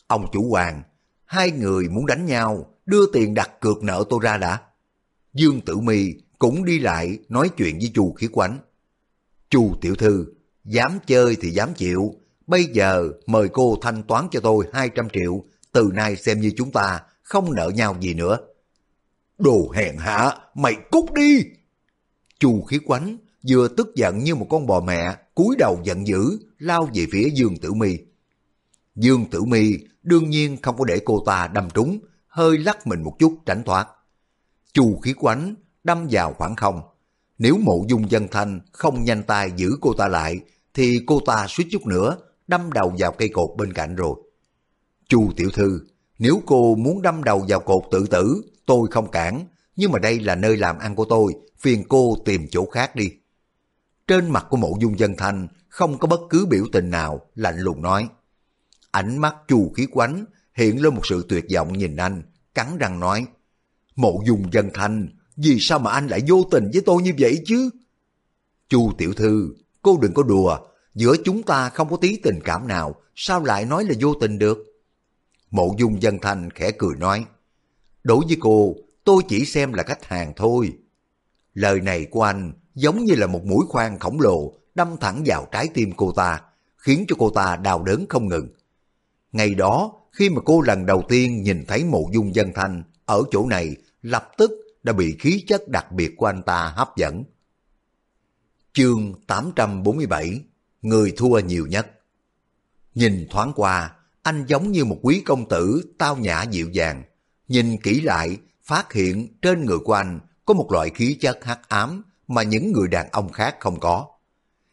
Ông chủ hoàng, hai người muốn đánh nhau, đưa tiền đặt cược nợ tôi ra đã. Dương Tử Mi cũng đi lại nói chuyện với chu khí quánh. Chu tiểu thư, dám chơi thì dám chịu, bây giờ mời cô thanh toán cho tôi 200 triệu, từ nay xem như chúng ta không nợ nhau gì nữa. Đồ hèn hạ, mày cút đi! Chu khí quánh vừa tức giận như một con bò mẹ, cúi đầu giận dữ, lao về phía Dương Tử Mi. Dương Tử Mi đương nhiên không có để cô ta đâm trúng, hơi lắc mình một chút tránh thoát. Chu khí quánh đâm vào khoảng không. Nếu mộ dung dân thanh không nhanh tay giữ cô ta lại, thì cô ta suýt chút nữa đâm đầu vào cây cột bên cạnh rồi. Chu tiểu thư, nếu cô muốn đâm đầu vào cột tự tử, tôi không cản, nhưng mà đây là nơi làm ăn của tôi, phiền cô tìm chỗ khác đi. Trên mặt của mộ dung dân thanh không có bất cứ biểu tình nào, lạnh lùng nói. Ánh mắt chu khí quánh, hiện lên một sự tuyệt vọng nhìn anh, cắn răng nói. Mộ dung dân thanh, vì sao mà anh lại vô tình với tôi như vậy chứ? Chu tiểu thư, cô đừng có đùa, giữa chúng ta không có tí tình cảm nào, sao lại nói là vô tình được? Mộ dung dân thanh khẽ cười nói, đối với cô, tôi chỉ xem là khách hàng thôi. Lời này của anh giống như là một mũi khoan khổng lồ đâm thẳng vào trái tim cô ta, khiến cho cô ta đau đớn không ngừng. Ngày đó, khi mà cô lần đầu tiên nhìn thấy mộ dung dân thanh ở chỗ này, lập tức đã bị khí chất đặc biệt của anh ta hấp dẫn. Chương 847 Người thua nhiều nhất Nhìn thoáng qua, anh giống như một quý công tử tao nhã dịu dàng. Nhìn kỹ lại, phát hiện trên người của anh có một loại khí chất hắc ám mà những người đàn ông khác không có.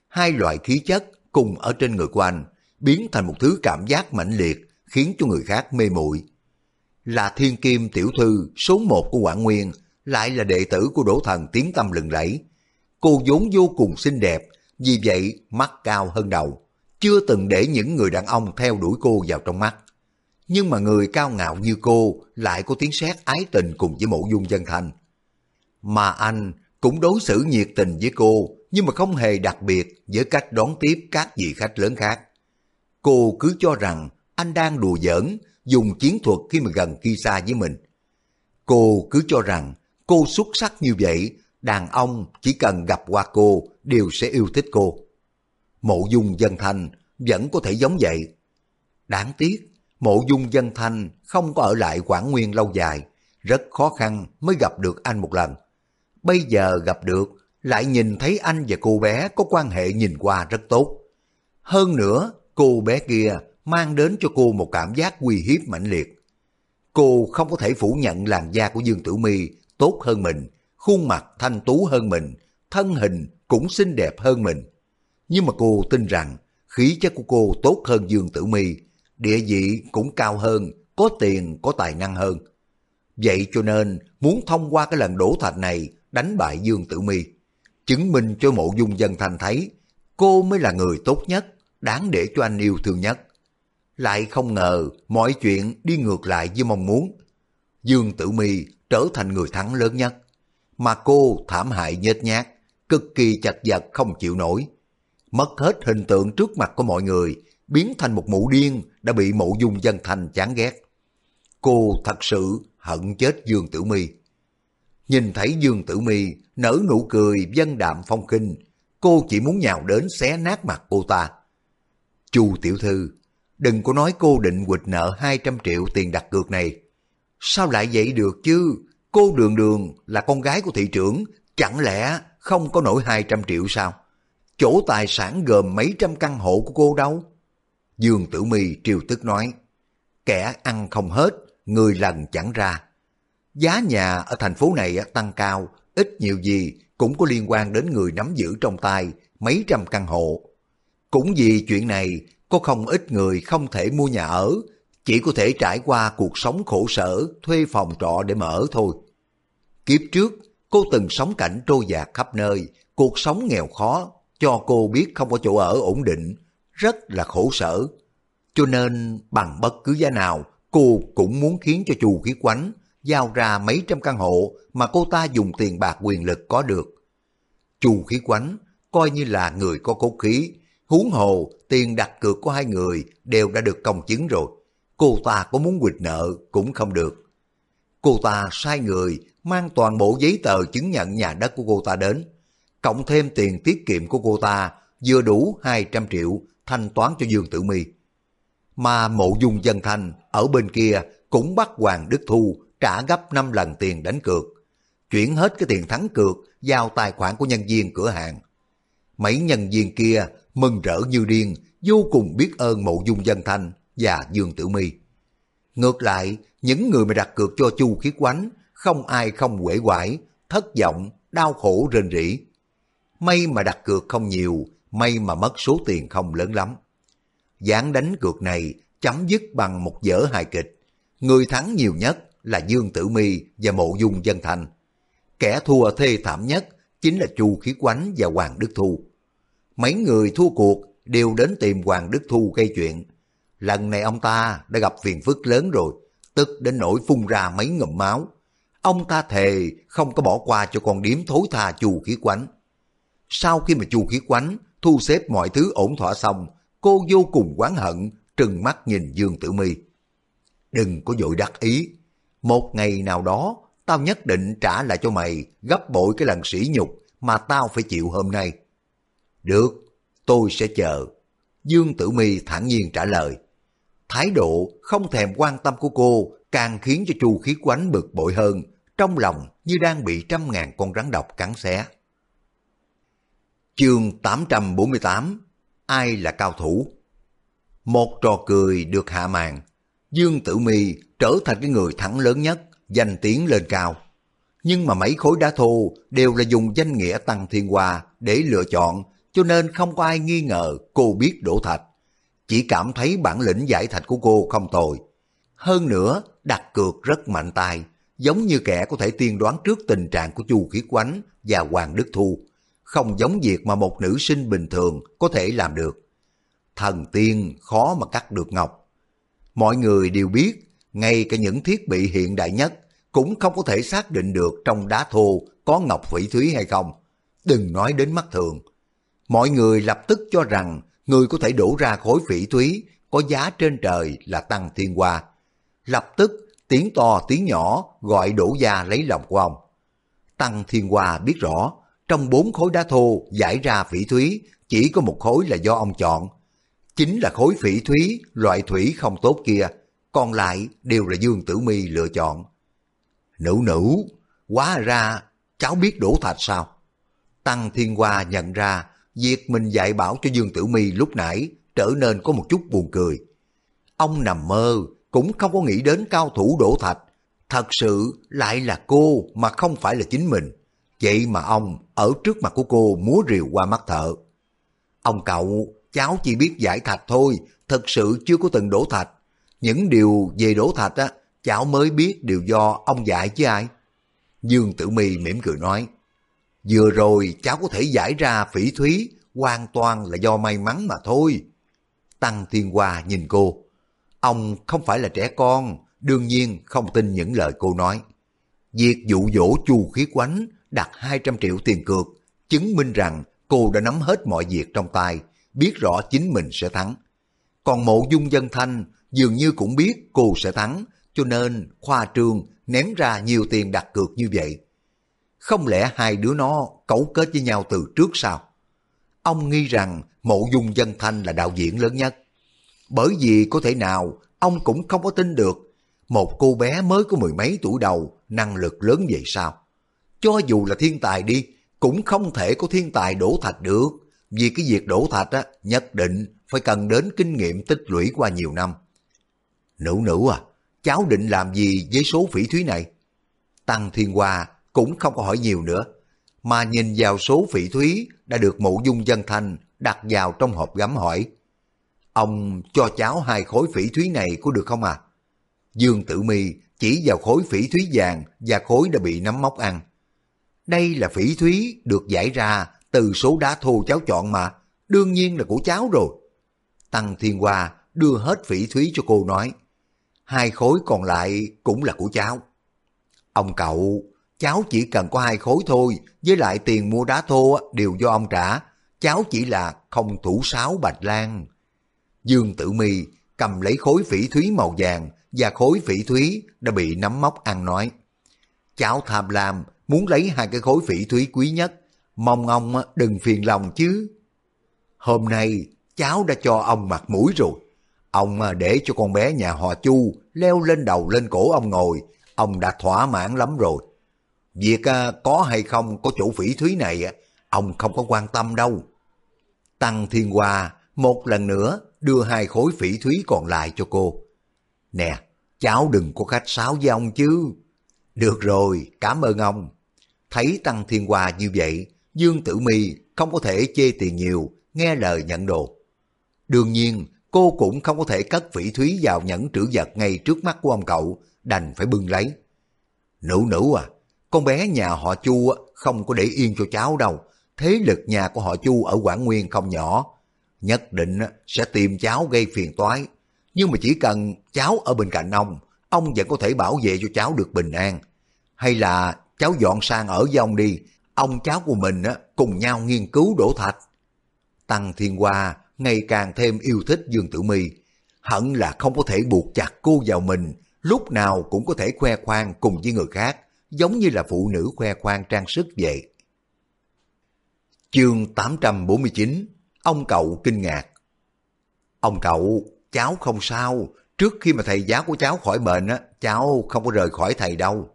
Hai loại khí chất cùng ở trên người của anh biến thành một thứ cảm giác mãnh liệt khiến cho người khác mê muội. Là thiên kim tiểu thư số một của Quảng Nguyên, lại là đệ tử của Đỗ Thần tiếng tâm lừng lẫy. Cô vốn vô cùng xinh đẹp, vì vậy mắt cao hơn đầu, chưa từng để những người đàn ông theo đuổi cô vào trong mắt. Nhưng mà người cao ngạo như cô lại có tiếng sét ái tình cùng với mộ dung dân thành Mà anh cũng đối xử nhiệt tình với cô, nhưng mà không hề đặc biệt với cách đón tiếp các vị khách lớn khác. Cô cứ cho rằng anh đang đùa giỡn, dùng chiến thuật khi mà gần khi xa với mình. Cô cứ cho rằng cô xuất sắc như vậy, đàn ông chỉ cần gặp qua cô đều sẽ yêu thích cô. Mộ dung dân thanh vẫn có thể giống vậy. Đáng tiếc, mộ dung dân thanh không có ở lại Quảng Nguyên lâu dài, rất khó khăn mới gặp được anh một lần. Bây giờ gặp được, lại nhìn thấy anh và cô bé có quan hệ nhìn qua rất tốt. Hơn nữa, cô bé kia mang đến cho cô một cảm giác uy hiếp mãnh liệt. Cô không có thể phủ nhận làn da của Dương Tử Mi tốt hơn mình, khuôn mặt thanh tú hơn mình, thân hình cũng xinh đẹp hơn mình. Nhưng mà cô tin rằng khí chất của cô tốt hơn Dương Tử Mi, địa vị cũng cao hơn, có tiền, có tài năng hơn. Vậy cho nên muốn thông qua cái lần đổ thạch này đánh bại Dương Tử Mi, chứng minh cho mộ dung dân thanh thấy cô mới là người tốt nhất, đáng để cho anh yêu thương nhất. Lại không ngờ mọi chuyện đi ngược lại với mong muốn. Dương Tử Mi trở thành người thắng lớn nhất, mà cô thảm hại nhếch nhác, cực kỳ chật vật không chịu nổi. Mất hết hình tượng trước mặt của mọi người, biến thành một mụ điên đã bị mộ dung dân thành chán ghét. Cô thật sự hận chết Dương Tử Mi. Nhìn thấy Dương Tử Mi nở nụ cười dân đạm phong kinh, cô chỉ muốn nhào đến xé nát mặt cô ta. Chu tiểu thư, đừng có nói cô định quỵt nợ 200 triệu tiền đặt cược này. Sao lại vậy được chứ? Cô đường đường là con gái của thị trưởng, chẳng lẽ không có nổi 200 triệu sao? Chỗ tài sản gồm mấy trăm căn hộ của cô đâu? Dương Tử Mi triều tức nói, kẻ ăn không hết, người lần chẳng ra. Giá nhà ở thành phố này tăng cao, ít nhiều gì cũng có liên quan đến người nắm giữ trong tay mấy trăm căn hộ. Cũng vì chuyện này, có không ít người không thể mua nhà ở, chỉ có thể trải qua cuộc sống khổ sở, thuê phòng trọ để mở thôi. Kiếp trước, cô từng sống cảnh trôi dạt khắp nơi, cuộc sống nghèo khó, cho cô biết không có chỗ ở ổn định, rất là khổ sở. Cho nên bằng bất cứ giá nào, cô cũng muốn khiến cho chù Khí Quánh giao ra mấy trăm căn hộ mà cô ta dùng tiền bạc quyền lực có được. Chù Khí Quánh coi như là người có cốt khí, huống hồ tiền đặt cược của hai người đều đã được công chứng rồi. Cô ta có muốn quỵt nợ cũng không được. Cô ta sai người mang toàn bộ giấy tờ chứng nhận nhà đất của cô ta đến, cộng thêm tiền tiết kiệm của cô ta vừa đủ 200 triệu thanh toán cho Dương Tử My. Mà mộ dung dân thanh ở bên kia cũng bắt Hoàng Đức Thu trả gấp 5 lần tiền đánh cược, chuyển hết cái tiền thắng cược vào tài khoản của nhân viên cửa hàng. Mấy nhân viên kia mừng rỡ như điên, vô cùng biết ơn mộ dung dân thanh và Dương Tử My. Ngược lại, những người mà đặt cược cho Chu Khiết Quánh, không ai không quể quải, thất vọng, đau khổ rên rỉ. May mà đặt cược không nhiều, may mà mất số tiền không lớn lắm. Giảng đánh cược này chấm dứt bằng một dở hài kịch. Người thắng nhiều nhất là Dương Tử Mi và Mộ Dung Dân Thành. Kẻ thua thê thảm nhất chính là Chu Khí Quánh và Hoàng Đức Thu. Mấy người thua cuộc đều đến tìm Hoàng Đức Thu gây chuyện. Lần này ông ta đã gặp phiền phức lớn rồi, tức đến nỗi phun ra mấy ngụm máu. Ông ta thề không có bỏ qua cho con điếm thối tha Chu Khí Quánh. Sau khi mà Chu Khí Quánh thu xếp mọi thứ ổn thỏa xong, cô vô cùng oán hận, trừng mắt nhìn Dương Tử Mi. Đừng có dội đắc ý, một ngày nào đó tao nhất định trả lại cho mày gấp bội cái lần sỉ nhục mà tao phải chịu hôm nay. Được, tôi sẽ chờ. Dương Tử Mi thản nhiên trả lời. Thái độ không thèm quan tâm của cô càng khiến cho Chu Khí Quánh bực bội hơn, trong lòng như đang bị trăm ngàn con rắn độc cắn xé. Chương 848 Ai là cao thủ? Một trò cười được hạ màn, Dương Tử Mi trở thành cái người thắng lớn nhất, danh tiếng lên cao. Nhưng mà mấy khối đá thô đều là dùng danh nghĩa Tăng Thiên Hoa để lựa chọn, cho nên không có ai nghi ngờ cô biết đổ thạch. Chỉ cảm thấy bản lĩnh giải thạch của cô không tồi. Hơn nữa, đặt cược rất mạnh tay, giống như kẻ có thể tiên đoán trước tình trạng của Chu khí Quánh và Hoàng Đức Thu. Không giống việc mà một nữ sinh bình thường có thể làm được. Thần tiên khó mà cắt được ngọc. Mọi người đều biết ngay cả những thiết bị hiện đại nhất cũng không có thể xác định được trong đá thô có ngọc phỉ thúy hay không. Đừng nói đến mắt thường. Mọi người lập tức cho rằng người có thể đổ ra khối phỉ thúy có giá trên trời là Tăng Thiên Hoa. Lập tức tiếng to tiếng nhỏ gọi đổ gia lấy lòng của ông. Tăng Thiên Hoa biết rõ, trong bốn khối đá thô giải ra phỉ thúy chỉ có một khối là do ông chọn. Chính là khối phỉ thúy loại thủy không tốt kia còn lại đều là Dương Tử Mi lựa chọn. Nữ nữ, quá ra cháu biết đổ thạch sao? Tăng Thiên Hoa nhận ra việc mình dạy bảo cho Dương Tử Mi lúc nãy trở nên có một chút buồn cười. Ông nằm mơ cũng không có nghĩ đến cao thủ đổ thạch. Thật sự lại là cô mà không phải là chính mình. Vậy mà ông ở trước mặt của cô múa rìu qua mắt thợ. Ông cậu, cháu chỉ biết giải thạch thôi, thật sự chưa có từng đổ thạch. Những điều về đổ thạch á, cháu mới biết đều do ông dạy chứ ai. Dương Tử Mi mỉm cười nói, vừa rồi cháu có thể giải ra phỉ thúy, hoàn toàn là do may mắn mà thôi. Tăng Thiên Hoa nhìn cô, ông không phải là trẻ con, đương nhiên không tin những lời cô nói. Việc dụ dỗ chu khí quánh đặt 200 triệu tiền cược, chứng minh rằng cô đã nắm hết mọi việc trong tay, biết rõ chính mình sẽ thắng. Còn mộ dung dân thanh dường như cũng biết cô sẽ thắng, cho nên khoa trương ném ra nhiều tiền đặt cược như vậy. Không lẽ hai đứa nó cấu kết với nhau từ trước sao? Ông nghi rằng mộ dung dân thanh là đạo diễn lớn nhất. Bởi vì có thể nào ông cũng không có tin được một cô bé mới có mười mấy tuổi đầu năng lực lớn vậy sao? Cho dù là thiên tài đi, cũng không thể có thiên tài đổ thạch được. Vì cái việc đổ thạch á, nhất định phải cần đến kinh nghiệm tích lũy qua nhiều năm. Nữ nữ à, cháu định làm gì với số phỉ thúy này? Tăng Thiên Hoa cũng không có hỏi nhiều nữa, mà nhìn vào số phỉ thúy đã được mộ dung dân thanh đặt vào trong hộp gắm hỏi. Ông cho cháu hai khối phỉ thúy này có được không à? Dương Tử Mi chỉ vào khối phỉ thúy vàng và khối đã bị nắm móc ăn. Đây là phỉ thúy được giải ra từ số đá thô cháu chọn mà, đương nhiên là của cháu rồi. Tăng Thiên Hoa đưa hết phỉ thúy cho cô nói, hai khối còn lại cũng là của cháu. Ông cậu, cháu chỉ cần có hai khối thôi, với lại tiền mua đá thô đều do ông trả, cháu chỉ là không thủ sáo bạch lan. Dương Tử Mi cầm lấy khối phỉ thúy màu vàng và khối phỉ thúy đã bị nắm móc ăn nói. Cháu tham lam muốn lấy hai cái khối phỉ thúy quý nhất, mong ông đừng phiền lòng chứ. Hôm nay cháu đã cho ông mặt mũi rồi. Ông để cho con bé nhà họ Chu leo lên đầu lên cổ ông ngồi, ông đã thỏa mãn lắm rồi. Việc à, có hay không có chủ phỉ thúy này, à, ông không có quan tâm đâu. Tăng Thiên Hoa một lần nữa đưa hai khối phỉ thúy còn lại cho cô. Nè, cháu đừng có khách sáo với ông chứ. Được rồi, cảm ơn ông. Thấy Tăng Thiên Hoa như vậy, Dương Tử Mi không có thể chê tiền nhiều, nghe lời nhận đồ. Đương nhiên, cô cũng không có thể cất phỉ thúy vào nhẫn trữ vật ngay trước mắt của ông cậu, đành phải bưng lấy. Nữ nữ à, con bé nhà họ Chu không có để yên cho cháu đâu. Thế lực nhà của họ Chu ở Quảng Nguyên không nhỏ. Nhất định sẽ tìm cháu gây phiền toái. Nhưng mà chỉ cần cháu ở bên cạnh ông, ông vẫn có thể bảo vệ cho cháu được bình an. Hay là cháu dọn sang ở với ông đi, ông cháu của mình cùng nhau nghiên cứu đổ thạch. Tăng Thiên Hoa ngày càng thêm yêu thích Dương Tử Mi, hận là không có thể buộc chặt cô vào mình, lúc nào cũng có thể khoe khoang cùng với người khác, giống như là phụ nữ khoe khoang trang sức vậy. Chương 849 Ông cậu kinh ngạc Ông cậu, cháu không sao, trước khi mà thầy giáo của cháu khỏi bệnh, á, cháu không có rời khỏi thầy đâu.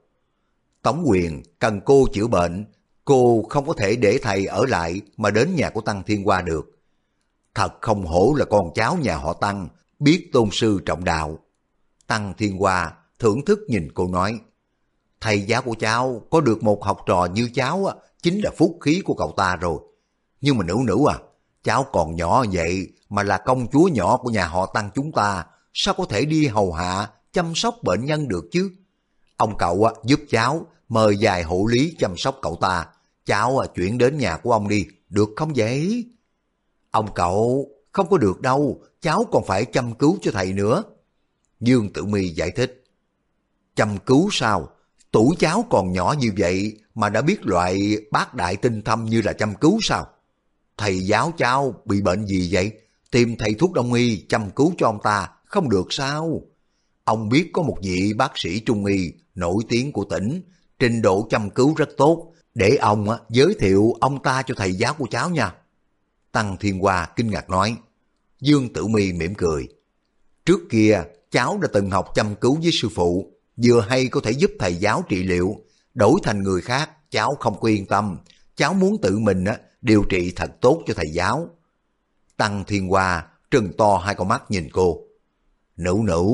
Tống quyền cần cô chữa bệnh, cô không có thể để thầy ở lại mà đến nhà của Tăng Thiên Hoa được. Thật không hổ là con cháu nhà họ Tăng, biết tôn sư trọng đạo. Tăng Thiên Hoa thưởng thức nhìn cô nói, thầy giáo của cháu có được một học trò như cháu á, chính là phúc khí của cậu ta rồi. Nhưng mà nữ nữ à, cháu còn nhỏ vậy mà là công chúa nhỏ của nhà họ Tăng chúng ta, sao có thể đi hầu hạ, chăm sóc bệnh nhân được chứ? Ông cậu á, giúp cháu mời vài hộ lý chăm sóc cậu ta, cháu à, chuyển đến nhà của ông đi, được không vậy? Ông cậu, không có được đâu, cháu còn phải chăm cứu cho thầy nữa. Dương Tử Mi giải thích. Chăm cứu sao? Tuổi cháu còn nhỏ như vậy mà đã biết loại bác đại tinh thâm như là chăm cứu sao? Thầy giáo cháu bị bệnh gì vậy? Tìm thầy thuốc đông y chăm cứu cho ông ta, không được sao? Ông biết có một vị bác sĩ trung y nổi tiếng của tỉnh, trình độ chăm cứu rất tốt, để ông giới thiệu ông ta cho thầy giáo của cháu nha. Tăng Thiên Hoa kinh ngạc nói. Dương Tử Mi mỉm cười. Trước kia, cháu đã từng học chăm cứu với sư phụ, vừa hay có thể giúp thầy giáo trị liệu, đổi thành người khác, cháu không có yên tâm. Cháu muốn tự mình á, điều trị thật tốt cho thầy giáo. Tăng Thiên Hoa trừng to hai con mắt nhìn cô. Nữ nữ,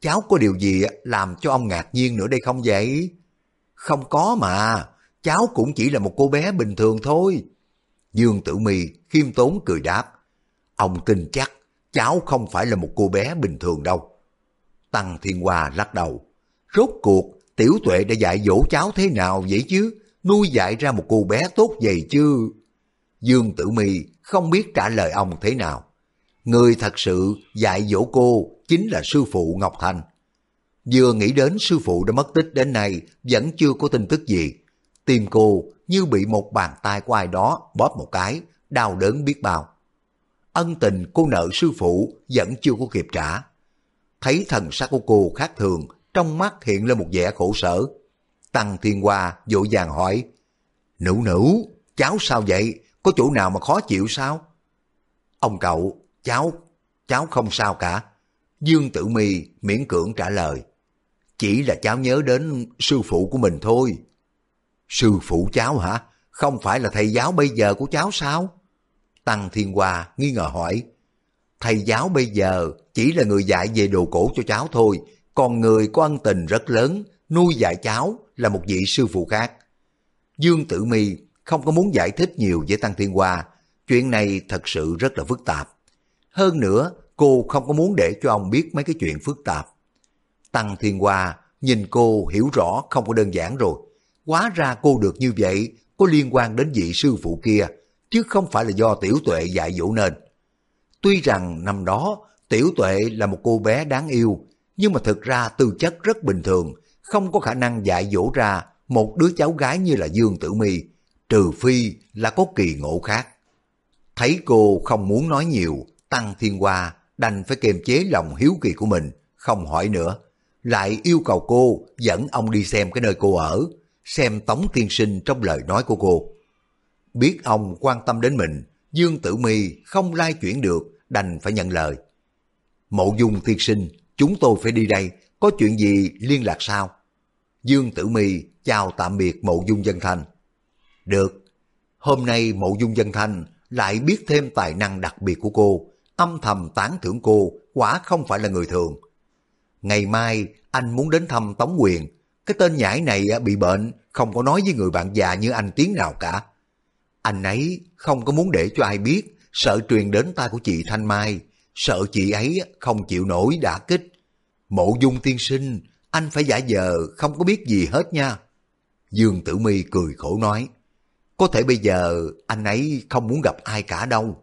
cháu có điều gì làm cho ông ngạc nhiên nữa đây không vậy? Không có mà, cháu cũng chỉ là một cô bé bình thường thôi. Dương Tử Mi khiêm tốn cười đáp. Ông tin chắc cháu không phải là một cô bé bình thường đâu. Tăng Thiên Hoa lắc đầu. Rốt cuộc Tiểu Tuệ đã dạy dỗ cháu thế nào vậy chứ? Nuôi dạy ra một cô bé tốt vậy chứ? Dương Tử Mi không biết trả lời ông thế nào. Người thật sự dạy dỗ cô chính là sư phụ Ngọc Thanh. Vừa nghĩ đến sư phụ đã mất tích đến nay vẫn chưa có tin tức gì. Tim cô như bị một bàn tay của ai đó bóp một cái, đau đớn biết bao. Ân tình cô nợ sư phụ vẫn chưa có kịp trả. Thấy thần sắc của cô khác thường, trong mắt hiện lên một vẻ khổ sở. Tăng Thiên Hoa vội vàng hỏi, Nữ nữ, cháu sao vậy? Có chỗ nào mà khó chịu sao? Ông cậu, cháu, cháu không sao cả. Dương Tử Mi miễn cưỡng trả lời. Chỉ là cháu nhớ đến sư phụ của mình thôi. Sư phụ cháu hả? Không phải là thầy giáo bây giờ của cháu sao? Tăng Thiên Hoa nghi ngờ hỏi. Thầy giáo bây giờ chỉ là người dạy về đồ cổ cho cháu thôi, còn người có ân tình rất lớn, nuôi dạy cháu là một vị sư phụ khác. Dương Tử Mi không có muốn giải thích nhiều với Tăng Thiên Hoa, chuyện này thật sự rất là phức tạp. Hơn nữa, cô không có muốn để cho ông biết mấy cái chuyện phức tạp. Tăng Thiên Hoa nhìn cô hiểu rõ không có đơn giản rồi. Quá ra cô được như vậy có liên quan đến vị sư phụ kia, chứ không phải là do tiểu tuệ dạy dỗ nên. Tuy rằng năm đó tiểu tuệ là một cô bé đáng yêu, nhưng mà thực ra tư chất rất bình thường, không có khả năng dạy dỗ ra một đứa cháu gái như là Dương Tử Mi, trừ phi là có kỳ ngộ khác. Thấy cô không muốn nói nhiều, Tăng Thiên Hoa đành phải kiềm chế lòng hiếu kỳ của mình, không hỏi nữa. Lại yêu cầu cô dẫn ông đi xem cái nơi cô ở, xem Tống Tiên Sinh trong lời nói của cô. Biết ông quan tâm đến mình, Dương Tử Mi không lai chuyển được, đành phải nhận lời. Mộ dung tiên sinh, chúng tôi phải đi đây, có chuyện gì liên lạc sao? Dương Tử Mi chào tạm biệt mộ dung dân thanh. Được, hôm nay mộ dung dân thanh lại biết thêm tài năng đặc biệt của cô, âm thầm tán thưởng cô, quả không phải là người thường. Ngày mai anh muốn đến thăm Tống Quyền, cái tên nhãi này bị bệnh, không có nói với người bạn già như anh tiếng nào cả. Anh ấy không có muốn để cho ai biết, sợ truyền đến tai của chị Thanh Mai, sợ chị ấy không chịu nổi đả kích. Mộ dung tiên sinh, anh phải giả vờ không có biết gì hết nha. Dương Tử Mi cười khổ nói, có thể bây giờ anh ấy không muốn gặp ai cả đâu.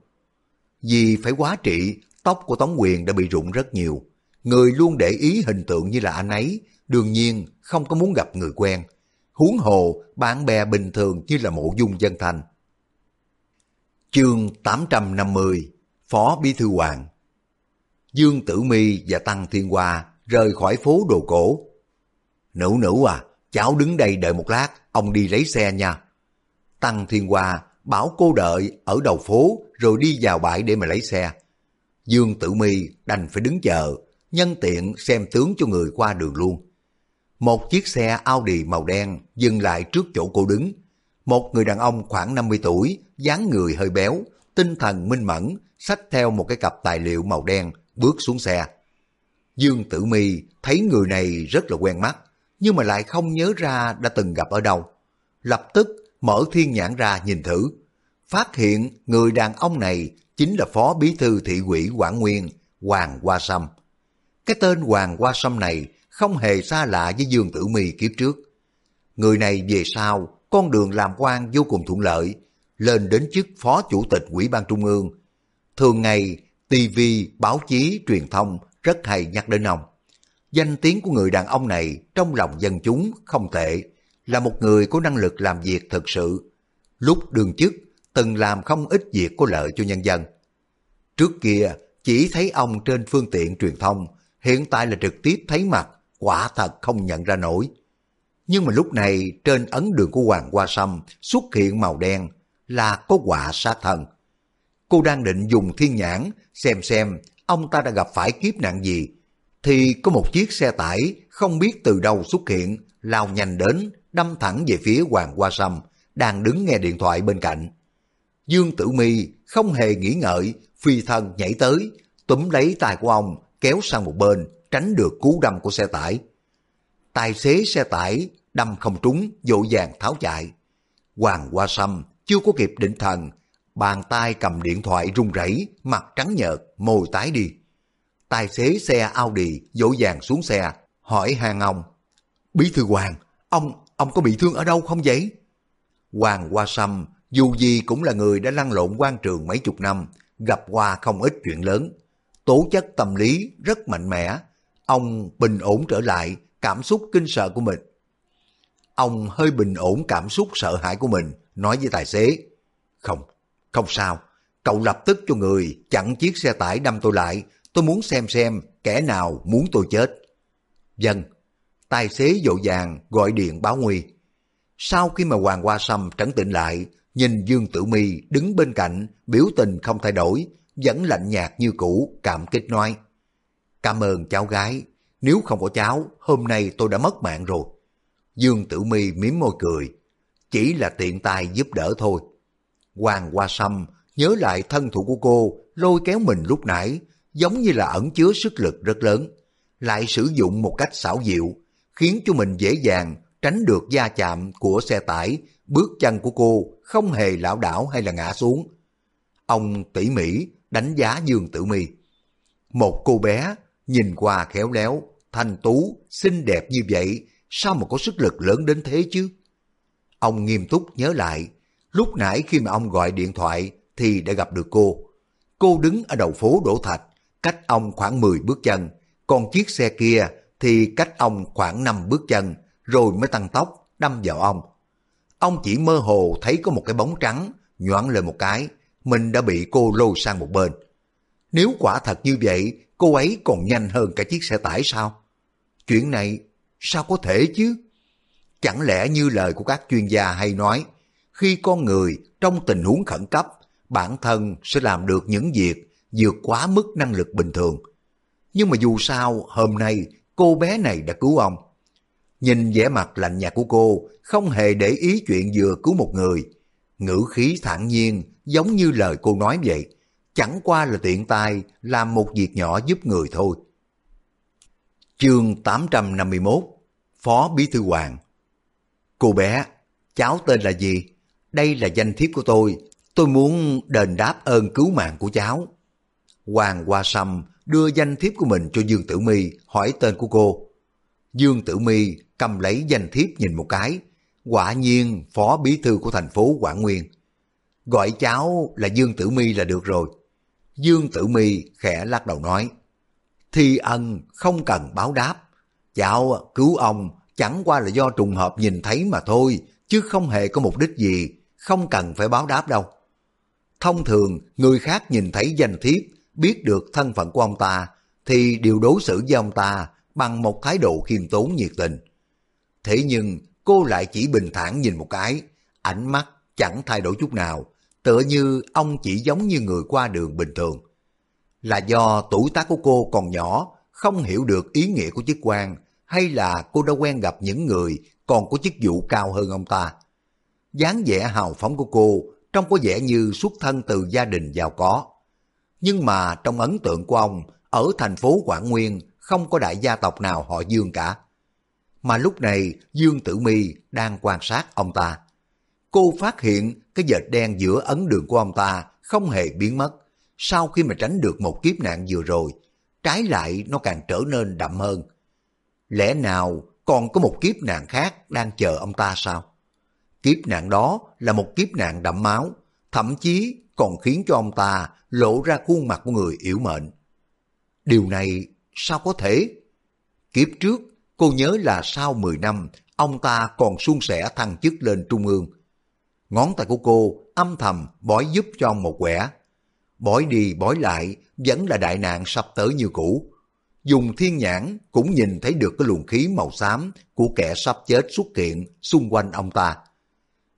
Vì phải quá trị, tóc của Tống Quyền đã bị rụng rất nhiều. Người luôn để ý hình tượng như là anh ấy, đương nhiên không có muốn gặp người quen. Huống hồ, bạn bè bình thường như là mộ dung dân thành. Chương 850 Phó Bí Thư Hoàng Dương Tử Mi và Tăng Thiên Hoa rời khỏi phố đồ cổ. Nữ nữ à, cháu đứng đây đợi một lát, ông đi lấy xe nha. Tăng Thiên Hoa bảo cô đợi ở đầu phố rồi đi vào bãi để mà lấy xe. Dương Tử Mi đành phải đứng chờ, nhân tiện xem tướng cho người qua đường luôn. Một chiếc xe Audi màu đen dừng lại trước chỗ cô đứng. Một người đàn ông khoảng 50 tuổi, dáng người hơi béo, tinh thần minh mẫn, xách theo một cái cặp tài liệu màu đen, bước xuống xe. Dương Tử Mi thấy người này rất là quen mắt, nhưng mà lại không nhớ ra đã từng gặp ở đâu. Lập tức mở thiên nhãn ra nhìn thử, phát hiện người đàn ông này chính là phó bí thư thị ủy Quảng Nguyên, Hoàng Hoa Sâm. Cái tên Hoàng Hoa Sâm này không hề xa lạ với Dương Tử Mi kiếp trước. Người này về sau, con đường làm quan vô cùng thuận lợi, lên đến chức phó chủ tịch Ủy ban Trung ương. Thường ngày, TV, báo chí, truyền thông rất hay nhắc đến ông. Danh tiếng của người đàn ông này trong lòng dân chúng không tệ, là một người có năng lực làm việc thực sự. Lúc đường chức, từng làm không ít việc có lợi cho nhân dân. Trước kia, chỉ thấy ông trên phương tiện truyền thông, hiện tại là trực tiếp thấy mặt, quả thật không nhận ra nổi. Nhưng mà lúc này trên ấn đường của Hoàng Hoa Sâm xuất hiện màu đen là có quả sát thần. Cô đang định dùng thiên nhãn xem xem ông ta đã gặp phải kiếp nạn gì, thì có một chiếc xe tải không biết từ đâu xuất hiện, lao nhanh đến, đâm thẳng về phía Hoàng Hoa Sâm, đang đứng nghe điện thoại bên cạnh. Dương Tử Mi không hề nghĩ ngợi, phi thân nhảy tới, túm lấy tay của ông, kéo sang một bên, tránh được cú đâm của xe tải. Tài xế xe tải đâm không trúng, dội vàng tháo chạy. Hoàng Hoa Sâm chưa có kịp định thần, bàn tay cầm điện thoại run rẩy, mặt trắng nhợt, môi tái đi. Tài xế xe Audi dỗ dàng xuống xe, hỏi hàng ông. Bí thư Hoàng, ông, ông có bị thương ở đâu không vậy? Hoàng Hoa Sâm, dù gì cũng là người đã lăn lộn quan trường mấy chục năm, gặp qua không ít chuyện lớn. Tố chất tâm lý rất mạnh mẽ, ông bình ổn trở lại cảm xúc kinh sợ của mình. Ông hơi bình ổn cảm xúc sợ hãi của mình, nói với tài xế. Không, không sao, cậu lập tức cho người chặn chiếc xe tải đâm tôi lại, tôi muốn xem xem kẻ nào muốn tôi chết. Dân, tài xế dội vàng gọi điện báo nguy. Sau khi mà Hoàng Hoa Sâm trấn tĩnh lại, nhìn Dương Tử Mi đứng bên cạnh, biểu tình không thay đổi, vẫn lạnh nhạt như cũ, cảm kích nói. Cảm ơn cháu gái, nếu không có cháu, hôm nay tôi đã mất mạng rồi. Dương Tử Mi mím môi cười, chỉ là tiện tay giúp đỡ thôi. Hoàng Hoa Sâm nhớ lại thân thủ của cô lôi kéo mình lúc nãy, giống như là ẩn chứa sức lực rất lớn, lại sử dụng một cách xảo diệu, khiến cho mình dễ dàng tránh được va chạm của xe tải, bước chân của cô không hề lảo đảo hay là ngã xuống. Ông tỉ mỉ đánh giá Dương Tử Mi. Một cô bé nhìn qua khéo léo, thanh tú, xinh đẹp như vậy, sao mà có sức lực lớn đến thế chứ? Ông nghiêm túc nhớ lại, lúc nãy khi mà ông gọi điện thoại thì đã gặp được cô. Cô đứng ở đầu phố Đỗ Thạch, cách ông khoảng 10 bước chân, còn chiếc xe kia thì cách ông khoảng 5 bước chân, rồi mới tăng tốc, đâm vào ông. Ông chỉ mơ hồ thấy có một cái bóng trắng, nhoảng lên một cái, mình đã bị cô lôi sang một bên. Nếu quả thật như vậy, cô ấy còn nhanh hơn cả chiếc xe tải sao? Chuyện này sao có thể chứ? Chẳng lẽ như lời của các chuyên gia hay nói, khi con người trong tình huống khẩn cấp, bản thân sẽ làm được những việc vượt quá mức năng lực bình thường. Nhưng mà dù sao, hôm nay cô bé này đã cứu ông. Nhìn vẻ mặt lạnh nhạt của cô, không hề để ý chuyện vừa cứu một người. Ngữ khí thản nhiên, giống như lời cô nói vậy. Chẳng qua là tiện tay làm một việc nhỏ giúp người thôi. Chương 851 Phó Bí Thư Hoàng Cô bé, cháu tên là gì? Đây là danh thiếp của tôi. Tôi muốn đền đáp ơn cứu mạng của cháu. Hoàng Hoa Sâm đưa danh thiếp của mình cho Dương Tử Mi hỏi tên của cô. Dương Tử Mi cầm lấy danh thiếp nhìn một cái, quả nhiên phó bí thư của thành phố Quảng Nguyên. Gọi cháu là Dương Tử Mi là được rồi. Dương Tử Mi khẽ lắc đầu nói, thi ân không cần báo đáp. Cháu cứu ông chẳng qua là do trùng hợp nhìn thấy mà thôi, chứ không hề có mục đích gì, không cần phải báo đáp đâu. Thông thường, người khác nhìn thấy danh thiếp, biết được thân phận của ông ta, thì đều đối xử với ông ta bằng một thái độ khiêm tốn nhiệt tình. Thế nhưng cô lại chỉ bình thản nhìn một cái, ánh mắt chẳng thay đổi chút nào, tựa như ông chỉ giống như người qua đường bình thường. Là do tuổi tác của cô còn nhỏ, không hiểu được ý nghĩa của chức quan, hay là cô đã quen gặp những người còn có chức vụ cao hơn ông ta dáng vẻ hào phóng của cô trông có vẻ như xuất thân từ gia đình giàu có. Nhưng mà trong ấn tượng của ông, ở thành phố Quảng Nguyên không có đại gia tộc nào họ Dương cả. Mà lúc này Dương Tử Mi đang quan sát ông ta. Cô phát hiện cái vệt đen giữa ấn đường của ông ta không hề biến mất. Sau khi mà tránh được một kiếp nạn vừa rồi, trái lại nó càng trở nên đậm hơn. Lẽ nào còn có một kiếp nạn khác đang chờ ông ta sao? Kiếp nạn đó là một kiếp nạn đậm máu, thậm chí còn khiến cho ông ta lộ ra khuôn mặt của người yếu mệnh. Điều này sao có thể? Kiếp trước, cô nhớ là sau 10 năm, ông ta còn suôn sẻ thăng chức lên trung ương. Ngón tay của cô âm thầm bói giúp cho ông một quẻ. Bói đi bói lại, vẫn là đại nạn sắp tới như cũ. Dùng thiên nhãn cũng nhìn thấy được cái luồng khí màu xám của kẻ sắp chết xuất hiện xung quanh ông ta.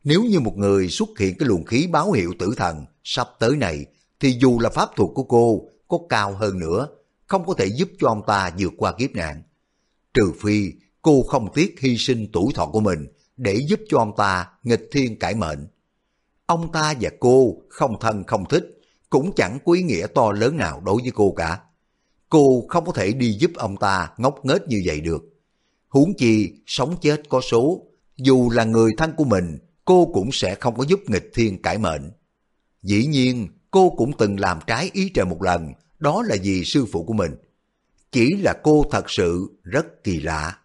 Nếu như một người xuất hiện cái luồng khí báo hiệu tử thần sắp tới này, thì dù là pháp thuật của cô có cao hơn nữa, không có thể giúp cho ông ta vượt qua kiếp nạn. Trừ phi cô không tiếc hy sinh tuổi thọ của mình để giúp cho ông ta nghịch thiên cải mệnh. Ông ta và cô không thân không thích, cũng chẳng có ý nghĩa to lớn nào đối với cô cả. Cô không có thể đi giúp ông ta ngốc nghếch như vậy được. Huống chi, sống chết có số, dù là người thân của mình, cô cũng sẽ không có giúp nghịch thiên cải mệnh. Dĩ nhiên, cô cũng từng làm trái ý trời một lần, đó là vì sư phụ của mình. Chỉ là cô thật sự rất kỳ lạ.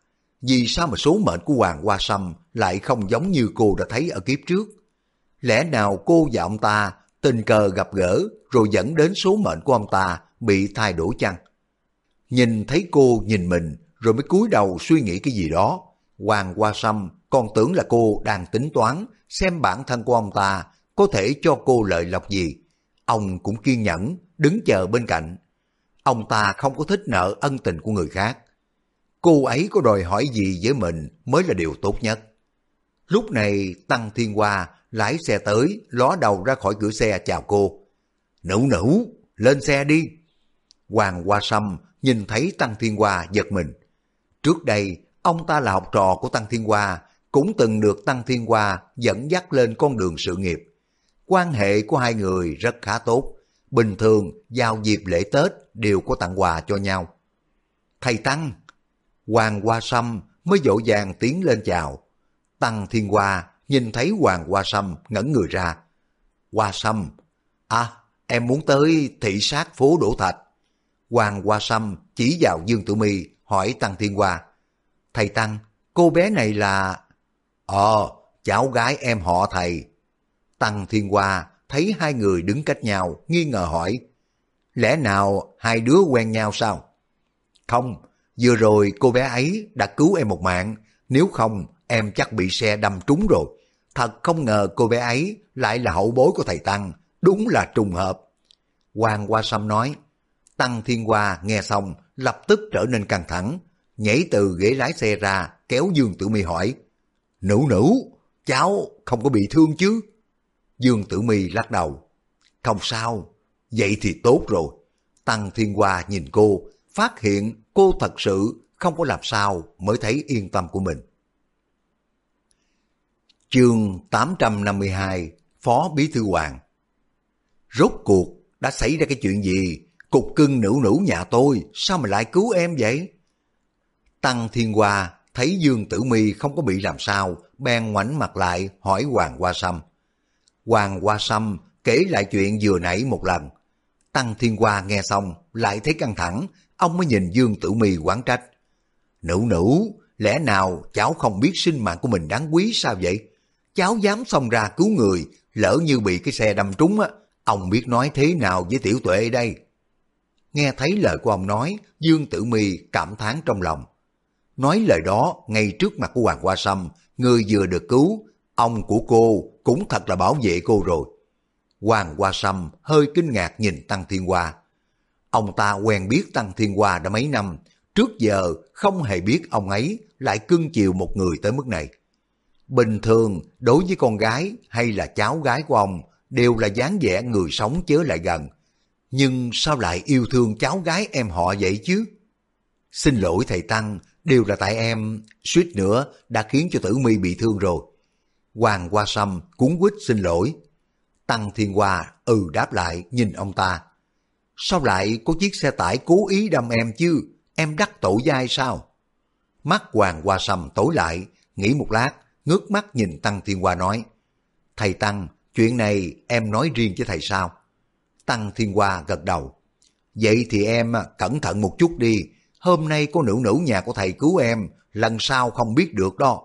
Vì sao mà số mệnh của Hoàng Hoa Sâm lại không giống như cô đã thấy ở kiếp trước? Lẽ nào cô và ông ta tình cờ gặp gỡ rồi dẫn đến số mệnh của ông ta bị thay đổi chăng? Nhìn thấy cô nhìn mình rồi mới cúi đầu suy nghĩ cái gì đó. Hoàng Hoa Sâm còn tưởng là cô đang tính toán xem bản thân của ông ta có thể cho cô lợi lộc gì. Ông cũng kiên nhẫn, đứng chờ bên cạnh. Ông ta không có thích nợ ân tình của người khác. Cô ấy có đòi hỏi gì với mình mới là điều tốt nhất. Lúc này Tăng Thiên Hoa lái xe tới, ló đầu ra khỏi cửa xe chào cô. Nữ nữ, lên xe đi. Hoàng Hoa Sâm nhìn thấy Tăng Thiên Hoa giật mình. Trước đây, ông ta là học trò của Tăng Thiên Hoa, cũng từng được Tăng Thiên Hoa dẫn dắt lên con đường sự nghiệp. Quan hệ của hai người rất khá tốt, bình thường vào dịp lễ Tết đều có tặng quà cho nhau. Thầy Tăng, Hoàng Hoa Sâm mới dỗ dàng tiến lên chào. Tăng Thiên Hoa nhìn thấy Hoàng Hoa Sâm ngẩn người ra. Hoa Sâm, à em muốn tới thị sát phố Đỗ Thạch. Hoàng Hoa Sâm chỉ vào Dương Tử Mi hỏi Tăng Thiên Hoa. Thầy Tăng, cô bé này là... Ờ, cháu gái em họ thầy. Tăng Thiên Hoa thấy hai người đứng cách nhau, nghi ngờ hỏi. Lẽ nào hai đứa quen nhau sao? Không, vừa rồi cô bé ấy đã cứu em một mạng, nếu không em chắc bị xe đâm trúng rồi. Thật không ngờ cô bé ấy lại là hậu bối của thầy Tăng, đúng là trùng hợp. Hoàng Hoa Sâm nói, Tăng Thiên Hoa nghe xong lập tức trở nên căng thẳng, nhảy từ ghế lái xe ra kéo Dương Tử Mi hỏi, Nữ nữ, cháu không có bị thương chứ? Dương Tử Mi lắc đầu, không sao, vậy thì tốt rồi. Tăng Thiên Hoa nhìn cô, phát hiện cô thật sự không có làm sao mới thấy yên tâm của mình. Chương 852 Phó Bí Thư Hoàng Rốt cuộc đã xảy ra cái chuyện gì? Cục cưng nữ nữ nhà tôi sao mà lại cứu em vậy? Tăng Thiên Hoa thấy Dương Tử Mi không có bị làm sao, bèn ngoảnh mặt lại hỏi Hoàng Hoa Sâm. Hoàng Hoa Sâm kể lại chuyện vừa nãy một lần. Tăng Thiên Hoa nghe xong lại thấy căng thẳng, ông mới nhìn Dương Tử Mi quán trách. Nữ nữ, lẽ nào cháu không biết sinh mạng của mình đáng quý sao vậy? Cháu dám xông ra cứu người, lỡ như bị cái xe đâm trúng á, ông biết nói thế nào với tiểu tuệ đây? Nghe thấy lời của ông nói, Dương Tử Mi cảm thán trong lòng. Nói lời đó ngay trước mặt của Hoàng Hoa Sâm, người vừa được cứu, ông của cô cũng thật là bảo vệ cô rồi. Hoàng Hoa Sâm hơi kinh ngạc nhìn Tăng Thiên Hoa. Ông ta quen biết Tăng Thiên Hoa đã mấy năm, trước giờ không hề biết ông ấy lại cưng chiều một người tới mức này. Bình thường, đối với con gái hay là cháu gái của ông đều là dáng vẻ người sống chớ lại gần. Nhưng sao lại yêu thương cháu gái em họ vậy chứ? Xin lỗi thầy Tăng, đều là tại em suýt nữa đã khiến cho tử mi bị thương rồi. Hoàng Hoa Sâm cuốn quýt xin lỗi. Tăng Thiên Hoa ừ đáp lại nhìn ông ta. Sao lại có chiếc xe tải cố ý đâm em chứ? Em đắc tội dai sao? Mắt Hoàng Hoa Sâm tối lại, nghĩ một lát, ngước mắt nhìn Tăng Thiên Hoa nói. Thầy Tăng, chuyện này em nói riêng với thầy sao? Tăng Thiên Hoa gật đầu. Vậy thì em cẩn thận một chút đi, hôm nay cô nữ nữ nhà của thầy cứu em, lần sau không biết được đó.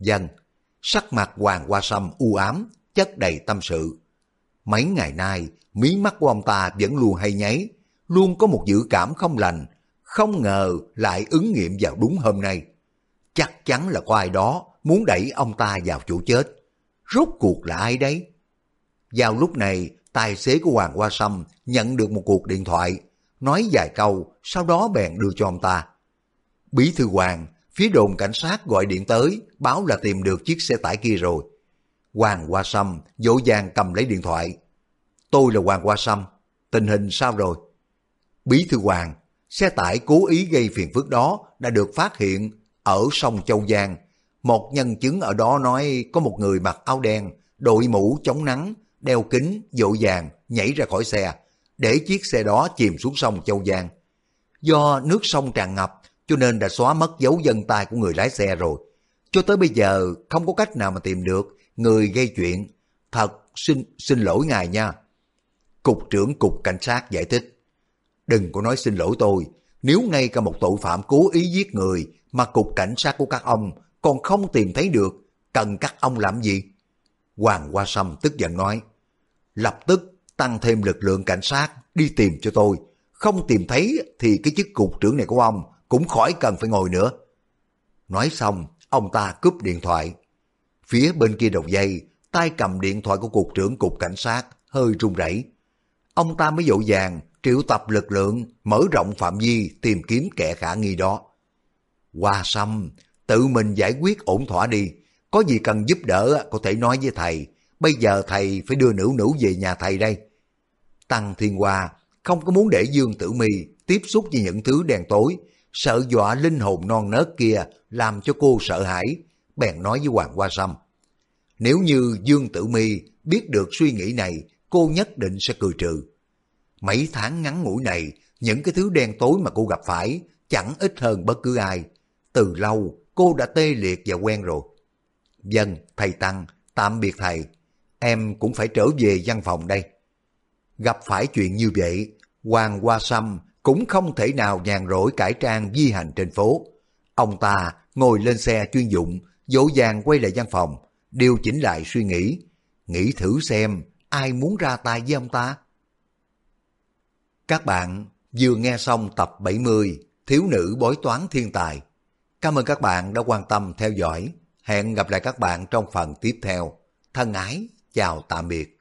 Dân, sắc mặt Hoàng Hoa Sâm u ám, chất đầy tâm sự. Mấy ngày nay, mí mắt của ông ta vẫn luôn hay nháy, luôn có một dự cảm không lành, không ngờ lại ứng nghiệm vào đúng hôm nay. Chắc chắn là có ai đó muốn đẩy ông ta vào chỗ chết. Rốt cuộc là ai đấy? Vào lúc này, tài xế của Hoàng Hoa Sâm nhận được một cuộc điện thoại, nói vài câu, sau đó bèn đưa cho ông ta. Bí thư Hoàng, phía đồn cảnh sát gọi điện tới, báo là tìm được chiếc xe tải kia rồi. Hoàng Hoa Sâm dỗ dàng cầm lấy điện thoại. Tôi là Hoàng Hoa Sâm, tình hình sao rồi? Bí thư Hoàng, xe tải cố ý gây phiền phức đó đã được phát hiện ở sông Châu Giang. Một nhân chứng ở đó nói có một người mặc áo đen, đội mũ chống nắng, đeo kính, dỗ dàng, nhảy ra khỏi xe, để chiếc xe đó chìm xuống sông Châu Giang. Do nước sông tràn ngập, cho nên đã xóa mất dấu dân tay của người lái xe rồi. Cho tới bây giờ không có cách nào mà tìm được người gây chuyện. Thật xin xin lỗi ngài nha. Cục trưởng Cục Cảnh sát giải thích. Đừng có nói xin lỗi tôi, nếu ngay cả một tội phạm cố ý giết người mà Cục Cảnh sát của các ông còn không tìm thấy được, cần các ông làm gì? Hoàng Hoa Sâm tức giận nói, lập tức tăng thêm lực lượng cảnh sát đi tìm cho tôi. Không tìm thấy thì cái chức cục trưởng này của ông cũng khỏi cần phải ngồi nữa. Nói xong, ông ta cúp điện thoại. Phía bên kia đầu dây, tay cầm điện thoại của cục trưởng cục cảnh sát hơi run rẩy. Ông ta mới dỗ dàng triệu tập lực lượng mở rộng phạm vi tìm kiếm kẻ khả nghi đó. Qua xăm, tự mình giải quyết ổn thỏa đi. Có gì cần giúp đỡ có thể nói với thầy. Bây giờ thầy phải đưa nữ nữ về nhà thầy đây. Tăng Thiên Hoa không có muốn để Dương Tử Mi tiếp xúc với những thứ đen tối, sợ dọa linh hồn non nớt kia làm cho cô sợ hãi, bèn nói với Hoàng Hoa Sâm. Nếu như Dương Tử Mi biết được suy nghĩ này, cô nhất định sẽ cười trừ. Mấy tháng ngắn ngủi này, những cái thứ đen tối mà cô gặp phải chẳng ít hơn bất cứ ai. Từ lâu, cô đã tê liệt và quen rồi. Dân, thầy Tăng, tạm biệt thầy. Em cũng phải trở về văn phòng đây. Gặp phải chuyện như vậy, Hoàng Hoa Sâm cũng không thể nào nhàn rỗi cải trang di hành trên phố. Ông ta ngồi lên xe chuyên dụng, dỗ dàng quay lại văn phòng, điều chỉnh lại suy nghĩ, nghĩ thử xem ai muốn ra tay với ông ta. Các bạn vừa nghe xong tập 70 thiếu nữ bói toán thiên tài. Cảm ơn các bạn đã quan tâm theo dõi. Hẹn gặp lại các bạn trong phần tiếp theo. Thân ái, chào tạm biệt.